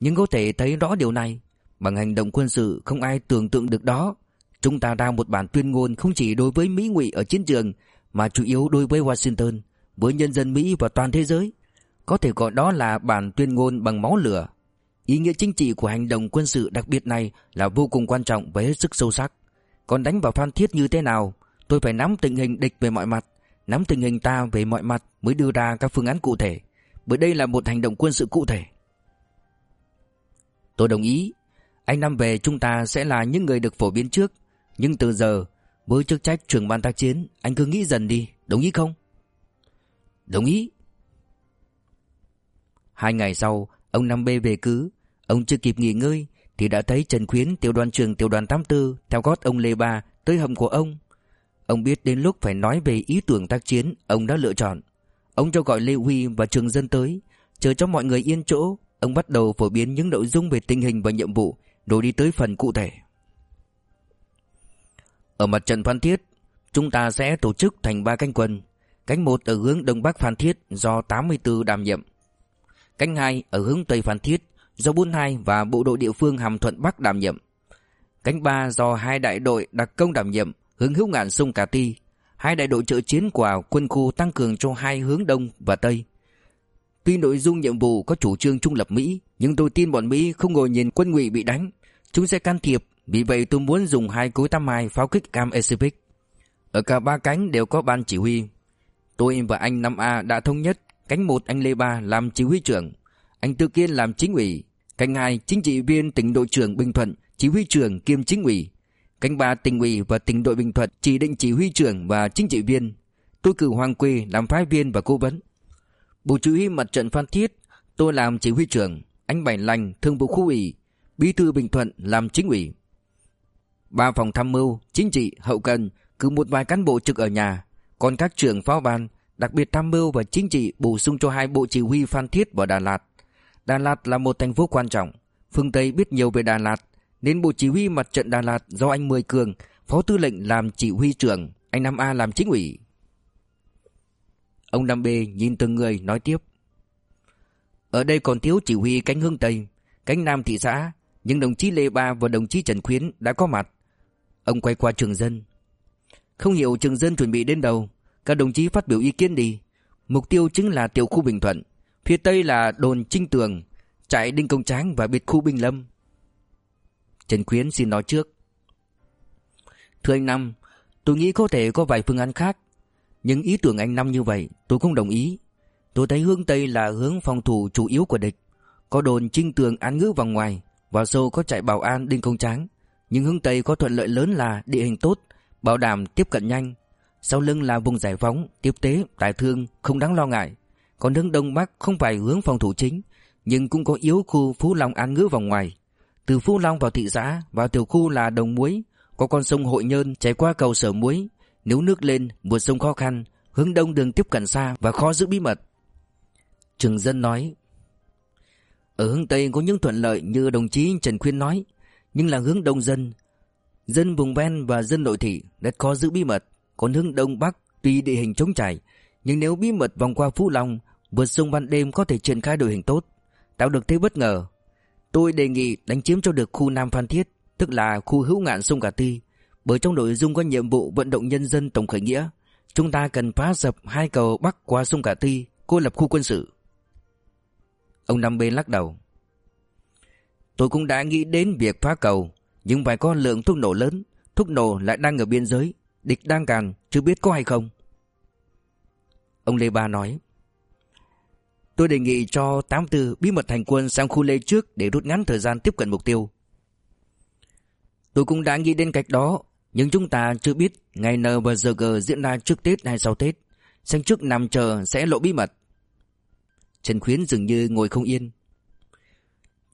Speaker 1: nhưng có thể thấy rõ điều này. Bằng hành động quân sự không ai tưởng tượng được đó Chúng ta ra một bản tuyên ngôn không chỉ đối với Mỹ ngụy ở chiến trường mà chủ yếu đối với Washington, với nhân dân Mỹ và toàn thế giới. Có thể gọi đó là bản tuyên ngôn bằng máu lửa. Ý nghĩa chính trị của hành động quân sự đặc biệt này là vô cùng quan trọng và hết sức sâu sắc. Còn đánh vào Phan Thiết như thế nào, tôi phải nắm tình hình địch về mọi mặt, nắm tình hình ta về mọi mặt mới đưa ra các phương án cụ thể. Bởi đây là một hành động quân sự cụ thể. Tôi đồng ý. Anh năm về chúng ta sẽ là những người được phổ biến trước nhưng từ giờ Với chức trách trưởng ban tác chiến Anh cứ nghĩ dần đi Đồng ý không Đồng ý Hai ngày sau Ông Năm B về cứ. Ông chưa kịp nghỉ ngơi, Thì đã thấy Trần Khuyến, tiểu đoàn trưởng tiểu đoàn 84 Theo gót ông Lê Ba tới hầm của ông. Ông biết đến lúc phải nói về ý tưởng tác chiến, Ông đã lựa chọn. Ông cho gọi Lê Huy và Trường Dân tới. Chờ cho mọi người yên chỗ, Ông bắt đầu phổ biến những nội dung về tình hình và nhiệm vụ, Rồi đi tới phần cụ thể. Ở mặt trận Phan Thiết, Chúng ta sẽ tổ chức thành ba cánh quân. Cánh một ở hướng Đông Bắc Phan Thiết do 84 đảm nhiệm. Cánh hai ở hướng Tây Phan Thiết, do 42 và bộ đội địa phương Hàm Thuận Bắc đảm nhiệm. Cánh ba do hai đại đội đặc công đảm nhiệm, hướng hữu ngạn sông Cà Ti. Hai đại đội trợ chiến của quân khu tăng cường cho hai hướng Đông và Tây. Tuy nội dung nhiệm vụ có chủ trương trung lập Mỹ, Nhưng tôi tin bọn Mỹ không ngồi nhìn quân ngụy bị đánh. Chúng sẽ can thiệp, Vì vậy tôi muốn dùng hai cối tam mai pháo kích cam Pacific Ở cả ba cánh đều có ban chỉ huy. Tôi và anh 5A đã thống nhất Cánh một anh Lê Ba làm chỉ huy trưởng Anh Tư Kiên làm chính ủy Cánh hai chính trị viên tỉnh đội trưởng Bình Thuận Chỉ huy trưởng kiêm chính ủy Cánh ba tỉnh ủy và tỉnh đội Bình Thuận Chỉ định chỉ huy trưởng và chính trị viên Tôi cử Hoàng Quy làm phái viên và cố vấn. Bộ chỉ huy mặt trận Phan Thiết Tôi làm chỉ huy trưởng Anh Bảy Lành thương vụ khu ủy Bí thư Bình Thuận làm chính ủy. Ba phòng tham mưu, chính trị, hậu cần Cử một vài cán bộ trực ở nhà Còn các trưởng pháo ban Đặc biệt tham mưu và chính trị bổ sung cho hai bộ chỉ huy Phan Thiết và Đà Lạt. Đà Lạt là một thành phố quan trọng, Phương Tây biết nhiều về Đà Lạt, Nên bộ chỉ huy mặt trận Đà Lạt do anh Mười Cường, Phó tư lệnh làm chỉ huy trưởng, Anh Nam A làm chính ủy. Ông Nam B nhìn từng người nói tiếp. Ở đây còn thiếu chỉ huy cánh hướng Tây, Cánh Nam thị xã, Nhưng đồng chí Lê Ba và đồng chí Trần Khuyến đã có mặt. Ông quay qua trường dân. Không hiểu trường dân chuẩn bị đến đâu các đồng chí phát biểu ý kiến đi. Mục tiêu chính là tiểu khu Bình Thuận, Phía Tây là đồn Trinh Tường, Trại Đinh Công Tráng và biệt khu Bình Lâm. Trần Khuyến xin nói trước. Thưa anh Năm, Tôi nghĩ có thể có vài phương án khác, Nhưng ý tưởng anh Năm như vậy tôi không đồng ý. Tôi thấy hướng Tây là hướng phòng thủ chủ yếu của địch, Có đồn trinh tường án ngữ vào ngoài Vào sâu có trại bảo an đinh công tráng, Nhưng hướng Tây có thuận lợi lớn là địa hình tốt, Bảo đảm tiếp cận nhanh. Sau lưng là vùng giải phóng, tiếp tế, tài thương Không đáng lo ngại Còn hướng Đông Bắc không phải hướng phòng thủ chính Nhưng cũng có yếu khu Phú Long an ngữ vòng ngoài Từ Phú Long vào thị xã Vào tiểu khu là Đồng Muối Có con sông Hội Nhơn chảy qua cầu Sở Muối nếu nước lên, vượt sông khó khăn, hướng đông đường tiếp cận xa và khó giữ bí mật. Trường Dân nói, ở hướng Tây có những thuận lợi như đồng chí Trần Khuyên nói, nhưng là hướng đông dân. Dân vùng ven và dân nội thị rất khó giữ bí mật, còn hướng đông bắc tuy địa hình trống trải, nhưng nếu bí mật vòng qua Phú Long, vượt sông ban đêm có thể triển khai đội hình tốt, tạo được thế bất ngờ. Tôi đề nghị đánh chiếm cho được khu Nam Phan Thiết, tức là khu hữu ngạn sông Cà Ti, bởi trong nội dung có nhiệm vụ vận động nhân dân tổng khởi nghĩa, chúng ta cần phá sập hai cầu bắc qua sông Cà Ti, cô lập khu quân sự. Ông Năm bên lắc đầu. Tôi cũng đã nghĩ đến việc phá cầu, nhưng phải có lượng thuốc nổ lớn, thuốc nổ lại đang ở biên giới, địch đang càn, chưa biết có hay không. Ông Lê Ba nói. Tôi đề nghị cho 84 bí mật thành quân sang khu Lê trước để rút ngắn thời gian tiếp cận mục tiêu. Tôi cũng đã nghĩ đến cách đó, nhưng chúng ta chưa biết ngày N và giờ G diễn ra trước Tết hay sau Tết. Sang trước nằm chờ sẽ lộ bí mật. Trần Khuyến dường như ngồi không yên.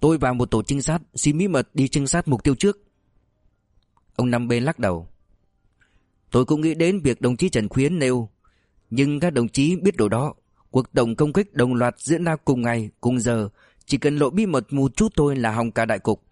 Speaker 1: Tôi và một tổ trinh sát xin bí mật đi trinh sát mục tiêu trước. Ông Năm bên lắc đầu. Tôi cũng nghĩ đến việc đồng chí Trần Khuyến nêu. Nhưng các đồng chí biết điều đó. Cuộc tổng công kích đồng loạt diễn ra cùng ngày, cùng giờ. Chỉ cần lộ bí mật một chút thôi là hỏng cả đại cục.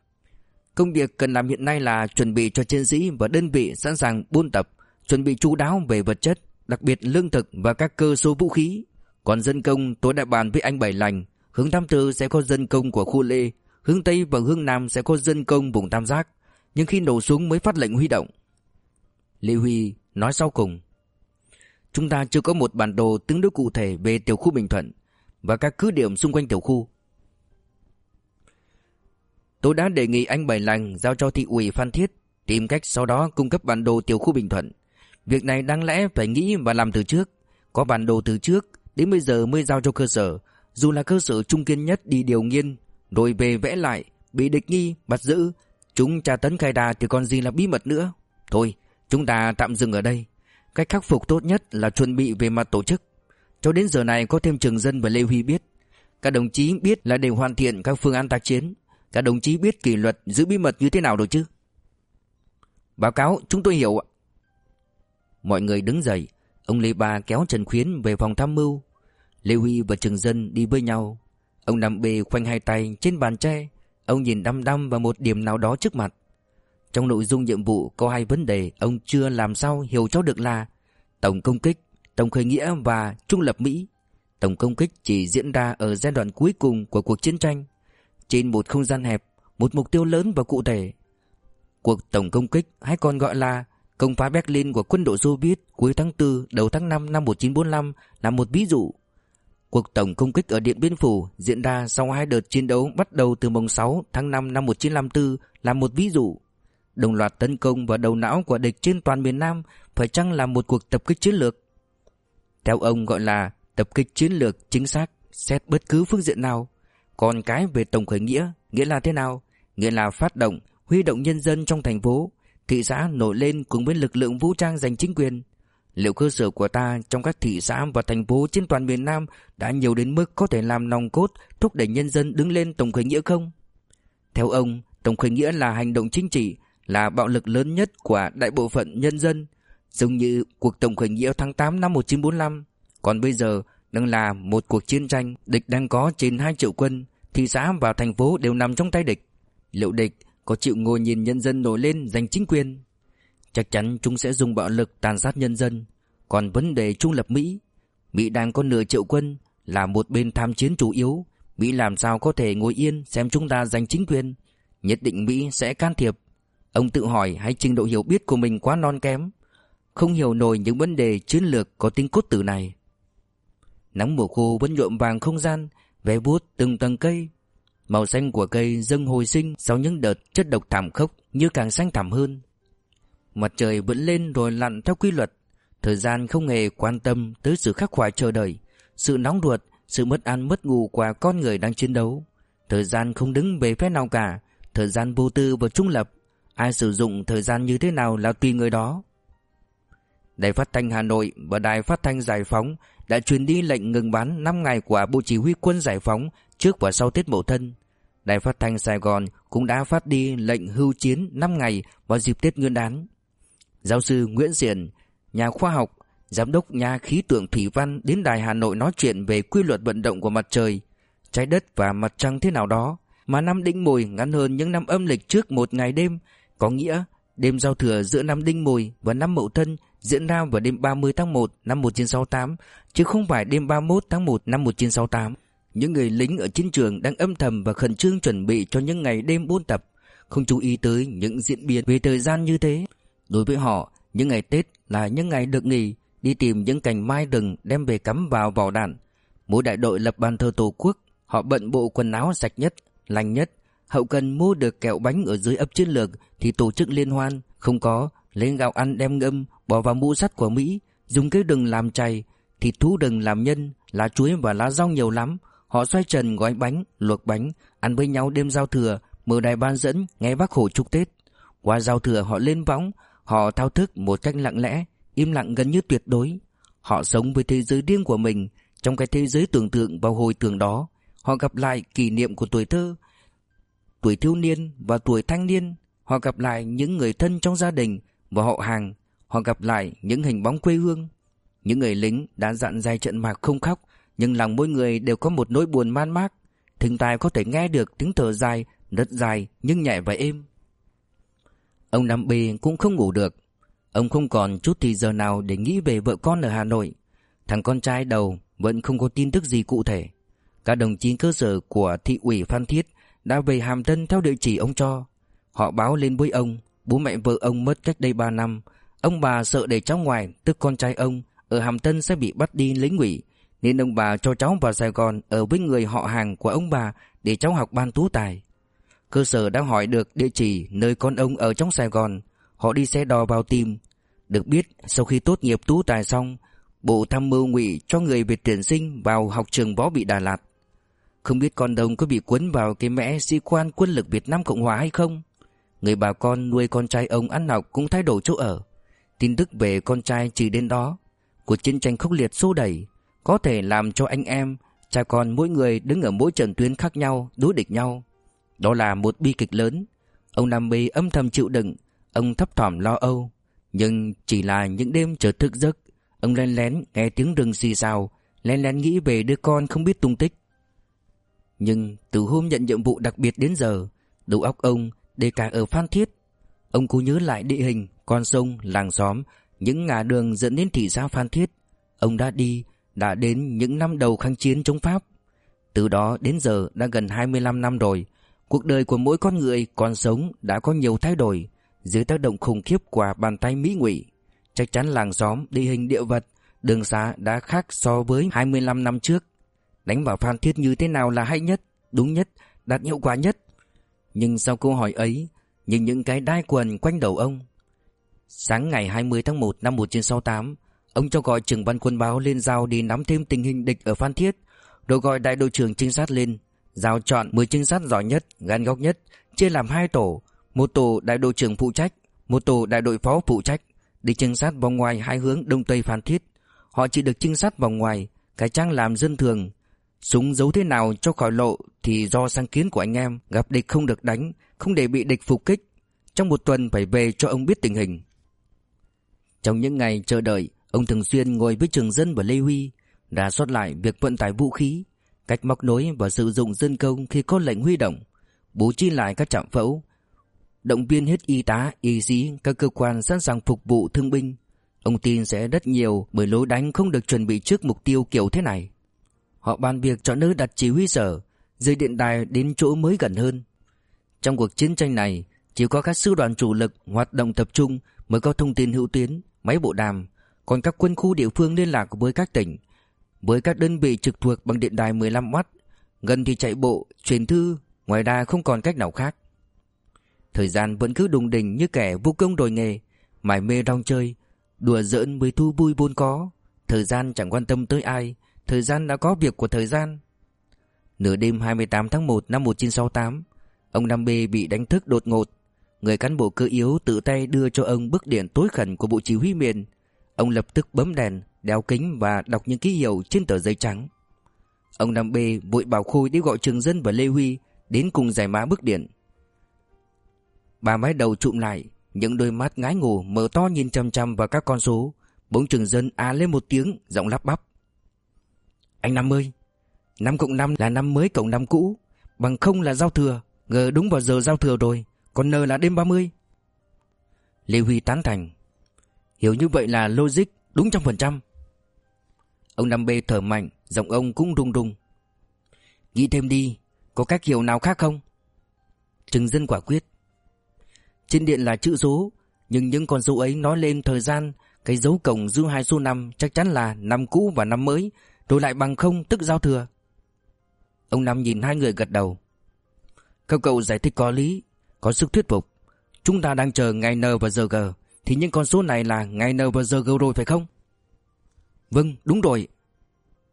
Speaker 1: Công việc cần làm hiện nay là chuẩn bị cho chiến sĩ và đơn vị sẵn sàng buôn tập, chuẩn bị chú đáo về vật chất, đặc biệt lương thực và các cơ số vũ khí. Còn dân công tôi đã bàn với anh Bảy Lành, hướng Tam Tư sẽ có dân công của khu Lê, hướng Tây và hướng Nam sẽ có dân công vùng Tam Giác, nhưng khi nổ súng mới phát lệnh huy động. Lê Huy nói sau cùng. Chúng ta chưa có một bản đồ tương đối cụ thể về tiểu khu Bình Thuận và các cứ điểm xung quanh tiểu khu. Tôi đã đề nghị anh Bảy Lành giao cho thị ủy Phan Thiết tìm cách sau đó cung cấp bản đồ tiểu khu Bình Thuận. Việc này đáng lẽ phải nghĩ và làm từ trước. Có bản đồ từ trước, đến bây giờ mới giao cho cơ sở. Dù là cơ sở trung kiên nhất đi điều nghiên, rồi về vẽ lại, bị địch nghi, bắt giữ. Chúng tra tấn khai đà thì còn gì là bí mật nữa. Thôi, chúng ta tạm dừng ở đây. Cách khắc phục tốt nhất là chuẩn bị về mặt tổ chức. Cho đến giờ này có thêm Trường Dân và Lê Huy biết. Các đồng chí biết là để hoàn thiện các phương án tác chiến. Các đồng chí biết kỷ luật giữ bí mật như thế nào rồi chứ? Báo cáo chúng tôi hiểu ạ. Mọi người đứng dậy, ông Lê Ba kéo Trần Khuyến về phòng tham mưu. Lê Huy và Trường Dân đi với nhau. Ông nằm bề khoanh hai tay trên bàn tre, ông nhìn đăm đăm vào một điểm nào đó trước mặt. Trong nội dung nhiệm vụ có hai vấn đề ông chưa làm sao hiểu cho được là tổng công kích, tổng khởi nghĩa và trung lập Mỹ. Tổng công kích chỉ diễn ra ở giai đoạn cuối cùng của cuộc chiến tranh, trên một không gian hẹp, một mục tiêu lớn và cụ thể. Cuộc tổng công kích hay còn gọi là công phá Berlin của quân đội Xô Viết cuối tháng 4 đầu tháng 5 năm 1945 là một ví dụ. Cuộc tổng công kích ở Điện Biên Phủ diễn ra sau hai đợt chiến đấu bắt đầu từ mùng 6 tháng 5 năm 1954 là một ví dụ. Đồng loạt tấn công vào đầu não của địch trên toàn miền Nam phải chăng là một cuộc tập kích chiến lược? Theo ông gọi là tập kích chiến lược chính xác, xét bất cứ phương diện nào. Còn cái về tổng khởi nghĩa, nghĩa là thế nào? Nghĩa là phát động, huy động nhân dân trong thành phố, thị xã nổi lên cùng với lực lượng vũ trang giành chính quyền. Liệu cơ sở của ta trong các thị xã và thành phố trên toàn miền Nam đã nhiều đến mức có thể làm nòng cốt thúc đẩy nhân dân đứng lên tổng khởi nghĩa không? Theo ông, tổng khởi nghĩa là hành động chính trị, là bạo lực lớn nhất của đại bộ phận nhân dân, giống như cuộc tổng khởi nghĩa tháng 8 năm 1945. Còn bây giờ đang là một cuộc chiến tranh, địch đang có trên 2 triệu quân, thị xã và thành phố đều nằm trong tay địch. Liệu địch có chịu ngồi nhìn nhân dân nổi lên giành chính quyền? Chắc chắn chúng sẽ dùng bạo lực tàn sát nhân dân. Còn vấn đề trung lập Mỹ, Mỹ đang có nửa triệu quân, là một bên tham chiến chủ yếu. Mỹ làm sao có thể ngồi yên xem chúng ta giành chính quyền? Nhất định Mỹ sẽ can thiệp. Ông tự hỏi hay trình độ hiểu biết của mình quá non kém? Không hiểu nổi những vấn đề chiến lược có tính cốt tử này. Nắng mùa khô vẫn nhuộm vàng không gian, vẽ vuốt từng tầng cây. Màu xanh của cây dâng hồi sinh sau những đợt chất độc thảm khốc như càng xanh thảm hơn. Mặt trời vẫn lên rồi lặn theo quy luật. Thời gian không hề quan tâm tới sự khắc khoải chờ đợi, sự nóng ruột, sự mất ăn mất ngủ của con người đang chiến đấu. Thời gian không đứng về phe nào cả, thời gian vô tư và trung lập. Ai sử dụng thời gian như thế nào là tùy người đó. Đài phát thanh Hà Nội và Đài phát thanh Giải phóng đã truyền đi lệnh ngừng bắn 5 ngày của Bộ Chỉ huy quân Giải phóng trước và sau Tết Mậu Thân. Đài phát thanh Sài Gòn cũng đã phát đi lệnh hưu chiến 5 ngày vào dịp Tết Nguyên đán. Giáo sư Nguyễn Diền, nhà khoa học, giám đốc nhà khí tượng thủy văn đến Đài Hà Nội nói chuyện về quy luật vận động của mặt trời, trái đất và mặt trăng thế nào đó, mà năm Đinh Mùi ngắn hơn những năm âm lịch trước một ngày đêm, có nghĩa đêm giao thừa giữa năm Đinh Mùi và năm Mậu Thân diễn ra vào đêm 30 tháng 1 năm 1968, chứ không phải đêm 31 tháng 1 năm 1968. Những người lính ở chiến trường đang âm thầm và khẩn trương chuẩn bị cho những ngày đêm buôn tập, không chú ý tới những diễn biến về thời gian như thế. Đối với họ, những ngày Tết là những ngày được nghỉ, đi tìm những cành mai rừng đem về cắm vào vỏ đạn. Mỗi đại đội lập bàn thờ Tổ quốc, họ bận bộ quần áo sạch nhất, lành nhất. Hậu cần mua được kẹo bánh ở dưới ấp chiến lược thì tổ chức liên hoan, không có, lấy gạo ăn đem ngâm, bỏ vào mũ sắt của Mỹ, dùng cái đừng làm chay, thịt thú đừng làm nhân, lá chuối và lá rau nhiều lắm. Họ xoay trần gói bánh, luộc bánh, ăn với nhau đêm giao thừa, mở đài ban dẫn, nghe bác Hồ chúc Tết. Qua giao thừa họ lên võng, họ thao thức một cách lặng lẽ, im lặng gần như tuyệt đối. Họ sống với thế giới riêng của mình, trong cái thế giới tưởng tượng và hồi tưởng đó. Họ gặp lại kỷ niệm của tuổi thơ, tuổi thiếu niên và tuổi thanh niên. Họ gặp lại những người thân trong gia đình và họ hàng. Họ gặp lại những hình bóng quê hương. Những người lính đã dặn dài trận mạc không khóc, nhưng lòng mỗi người đều có một nỗi buồn man mác. thính tài có thể nghe được tiếng thở dài, rất dài nhưng nhẹ và êm. Ông Nam Bì cũng không ngủ được. Ông không còn chút thì giờ nào để nghĩ về vợ con ở Hà Nội. Thằng con trai đầu vẫn không có tin tức gì cụ thể. Các đồng chí cơ sở của thị ủy Phan Thiết đã về Hàm Tân theo địa chỉ ông cho. Họ báo lên với ông, bố mẹ vợ ông mất cách đây 3 năm. Ông bà sợ để cháu ngoài, tức con trai ông, ở Hàm Tân sẽ bị bắt đi lính ngụy, nên ông bà cho cháu vào Sài Gòn ở với người họ hàng của ông bà để cháu học ban tú tài. Cơ sở đã hỏi được địa chỉ nơi con ông ở trong Sài Gòn, họ đi xe đò vào tìm. Được biết, sau khi tốt nghiệp tú tài xong, Bộ tham mưu ngụy cho người Việt tuyển sinh vào học trường võ bị Đà Lạt. Không biết con đồng có bị cuốn vào cái mẽ sĩ quan quân lực Việt Nam Cộng Hòa hay không? Người bà con nuôi con trai ông ăn học cũng thay đổi chỗ ở. Tin tức về con trai chỉ đến đó. Cuộc chiến tranh khốc liệt xô đẩy, có thể làm cho anh em, cha con mỗi người đứng ở mỗi trận tuyến khác nhau, đối địch nhau. Đó là một bi kịch lớn Ông Nam Bê âm thầm chịu đựng Ông thấp thỏm lo âu Nhưng chỉ là những đêm chờ thức giấc Ông lén lén nghe tiếng rừng xì xào Lén lén nghĩ về đứa con không biết tung tích nhưng từ hôm nhận nhiệm vụ đặc biệt đến giờ Đầu óc ông đề cả ở Phan Thiết Ông cố nhớ lại địa hình Con sông, làng xóm Những ngã đường dẫn đến thị xã Phan Thiết Ông đã đi Đã đến những năm đầu kháng chiến chống Pháp Từ đó đến giờ đã gần 25 năm rồi Cuộc đời của mỗi con người còn sống đã có nhiều thay đổi dưới tác động khủng khiếp của bàn tay Mỹ ngụy. Chắc chắn làng xóm, địa hình địa vật, đường xá đã khác so với 25 năm trước. Đánh vào Phan Thiết như thế nào là hay nhất, đúng nhất, đạt hiệu quả nhất. Nhưng sau câu hỏi ấy, nhìn những cái đai quần quanh đầu ông. Sáng ngày 20 tháng 1 năm 1968, ông cho gọi trưởng ban quân báo lên giao đi nắm thêm tình hình địch ở Phan Thiết, rồi gọi đại đội trưởng trinh sát lên, giao chọn 10 trinh sát giỏi nhất, gan góc nhất, chia làm hai tổ, một tổ đại đội trưởng phụ trách, một tổ đại đội phó phụ trách, đi trinh sát vòng ngoài hai hướng đông tây Phan Thiết. Họ chỉ được trinh sát vòng ngoài, cái trang làm dân thường. Súng giấu thế nào cho khỏi lộ thì do sáng kiến của anh em, gặp địch không được đánh, không để bị địch phục kích. Trong một tuần phải về cho ông biết tình hình. Trong những ngày chờ đợi, ông thường xuyên ngồi với Trường Dân và Lê Huy, đã soát lại việc vận tải vũ khí, cách móc nối và sử dụng dân công khi có lệnh huy động, bố trí lại các trạm phẫu, động viên hết y tá, y sĩ, các cơ quan sẵn sàng phục vụ thương binh. Ông tin sẽ rất nhiều bởi lối đánh không được chuẩn bị trước mục tiêu kiểu thế này. Họ bàn việc chọn nơi đặt chỉ huy sở, rời điện đài đến chỗ mới gần hơn. Trong cuộc chiến tranh này, chỉ có các sư đoàn chủ lực hoạt động tập trung mới có thông tin hữu tuyến, máy bộ đàm, còn các quân khu địa phương liên lạc với các tỉnh, với các đơn vị trực thuộc bằng điện đài 15W, gần thì chạy bộ, truyền thư, ngoài ra không còn cách nào khác. Thời gian vẫn cứ đùng đình như kẻ vô công đồi nghề, mải mê rong chơi, đùa giỡn với thu vui buôn có. Thời gian chẳng quan tâm tới ai, thời gian đã có việc của thời gian. Nửa đêm 28 tháng 1 năm 1968, ông Nam b bị đánh thức đột ngột. Người cán bộ cơ yếu tự tay đưa cho ông bức điện tối khẩn của Bộ Chỉ huy miền. Ông lập tức bấm đèn, đeo kính và đọc những ký hiệu trên tờ giấy trắng. Ông Nam b vội bảo Khôi đi gọi Trường Dân và Lê Huy đến cùng giải mã bức điện. Bà mái đầu trụm lại Những đôi mắt ngái ngủ mở to nhìn chăm chăm vào các con số Bỗng trường dân à lên một tiếng Giọng lắp bắp anh Năm ơi, năm cộng năm là năm mới cộng năm cũ, Bằng không là giao thừa, Ngờ đúng vào giờ giao thừa rồi, Còn N là đêm 30 Lê Huy tán thành, Hiểu như vậy là logic đúng trăm phần trăm. Ông Năm B thở mạnh, Giọng ông cũng rung rung. Nghĩ thêm đi, Có cách hiểu nào khác không? Trừng dân quả quyết. Trên điện là chữ số, Nhưng những con số ấy nói lên thời gian, Cái dấu cổng giữa hai số năm Chắc chắn là năm cũ và năm mới rồi lại bằng không tức giao thừa. Ông Năm nhìn hai người gật đầu. Các cậu giải thích có lý, Có sức thuyết phục. Chúng ta đang chờ ngày N và giờ G. Thì những con số này là ngày N và giờ G rồi phải không? Vâng đúng rồi.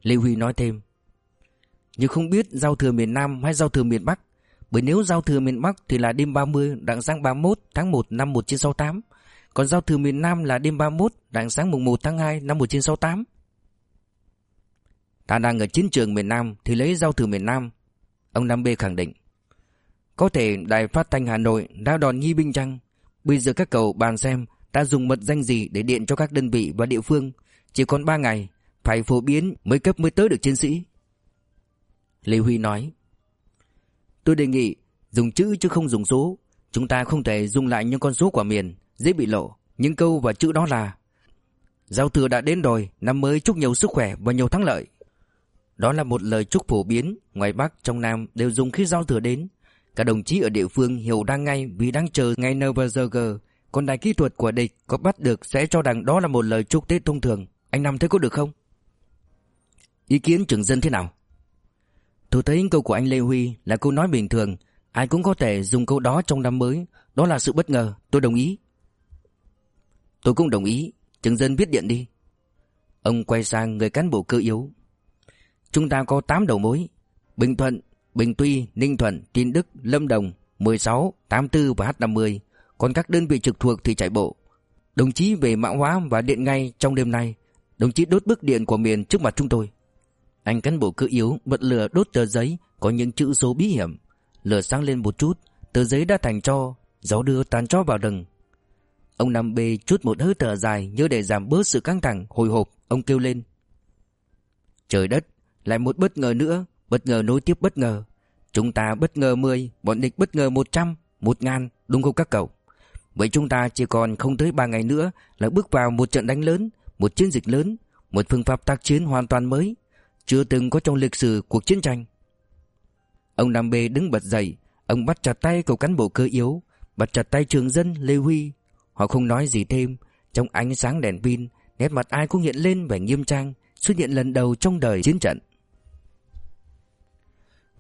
Speaker 1: Lê Huy nói thêm. Nhưng không biết giao thừa miền Nam hay giao thừa miền Bắc. Bởi nếu giao thừa miền Bắc thì là đêm 30 đặng sáng 31 tháng 1 năm 1968 Còn giao thừa miền Nam là đêm 31 đặng sáng mùng 1 tháng 2 năm 1968 Ta đang ở chiến trường miền Nam thì lấy giao thừa miền Nam Ông Nam B khẳng định Có thể đài phát thanh Hà Nội đã đòn nghi binh chăng Bây giờ các cậu bàn xem ta dùng mật danh gì để điện cho các đơn vị và địa phương Chỉ còn 3 ngày Phải phổ biến mới cấp mới tới được chiến sĩ Lê Huy nói Tôi đề nghị dùng chữ chứ không dùng số. Chúng ta không thể dùng lại những con số của miền, dễ bị lộ. Những câu và chữ đó là Giao thừa đã đến rồi, năm mới chúc nhiều sức khỏe và nhiều thắng lợi. Đó là một lời chúc phổ biến, ngoài Bắc trong Nam đều dùng khi giao thừa đến. Các đồng chí ở địa phương hiểu đang ngay vì đang chờ ngay NVG, còn đài kỹ thuật của địch có bắt được sẽ cho rằng đó là một lời chúc Tết thông thường. Anh Năm thấy có được không? Ý kiến trưởng dân thế nào? Tôi thấy câu của anh Lê Huy là câu nói bình thường Ai cũng có thể dùng câu đó trong năm mới Đó là sự bất ngờ Tôi đồng ý Tôi cũng đồng ý trưởng dân viết điện đi Ông quay sang người cán bộ cơ yếu Chúng ta có 8 đầu mối. Bình Thuận, Bình Tuy, Ninh Thuận, Tin Đức, Lâm Đồng 16, 84 và H50 Còn các đơn vị trực thuộc thì chạy bộ. Đồng chí về mã hóa và điện ngay trong đêm nay. Đồng chí đốt bức điện của miền trước mặt chúng tôi. Anh cán bộ cứ yếu bật lửa đốt tờ giấy có những chữ số bí hiểm. Lửa sáng lên một chút Tờ giấy đã thành cho Gió đưa tàn cho vào rừng. Ông Nam Bê chút một hơi thở dài Như để giảm bớt sự căng thẳng hồi hộp Ông kêu lên. Trời đất lại một bất ngờ nữa, Bất ngờ nối tiếp bất ngờ. Chúng ta bất ngờ 10 Bọn địch bất ngờ 100 một ngàn, Đúng không các cậu? Vậy chúng ta chỉ còn không tới 3 ngày nữa Là bước vào một trận đánh lớn, Một chiến dịch lớn, Một phương pháp tác chiến hoàn toàn mới, Chưa từng có trong lịch sử cuộc chiến tranh. Ông Nam Bê đứng bật dậy, Ông bắt chặt tay cậu cán bộ cơ yếu, Bắt chặt tay trường dân Lê Huy. Họ không nói gì thêm, Trong ánh sáng đèn pin, Nét mặt ai cũng hiện lên vẻ nghiêm trang, Xuất hiện lần đầu trong đời chiến trận.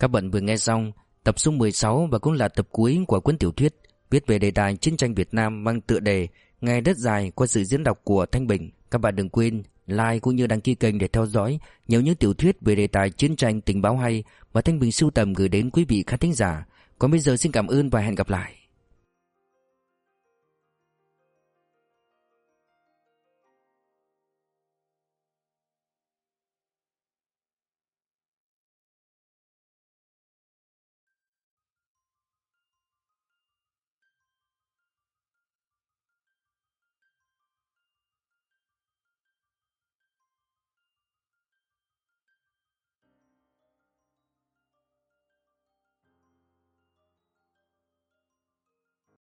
Speaker 1: Các bạn vừa nghe xong Tập số 16 và cũng là tập cuối của cuốn tiểu thuyết Viết về đề tài chiến tranh Việt Nam mang tựa đề Ngày đất dài qua sự diễn đọc của Thanh Bình Các bạn đừng quên like cũng như đăng ký kênh để theo dõi nhiều những tiểu thuyết về đề tài chiến tranh tình báo hay mà Thanh Bình sưu tầm gửi đến quý vị khán thính giả. Còn bây giờ xin cảm ơn và hẹn gặp lại.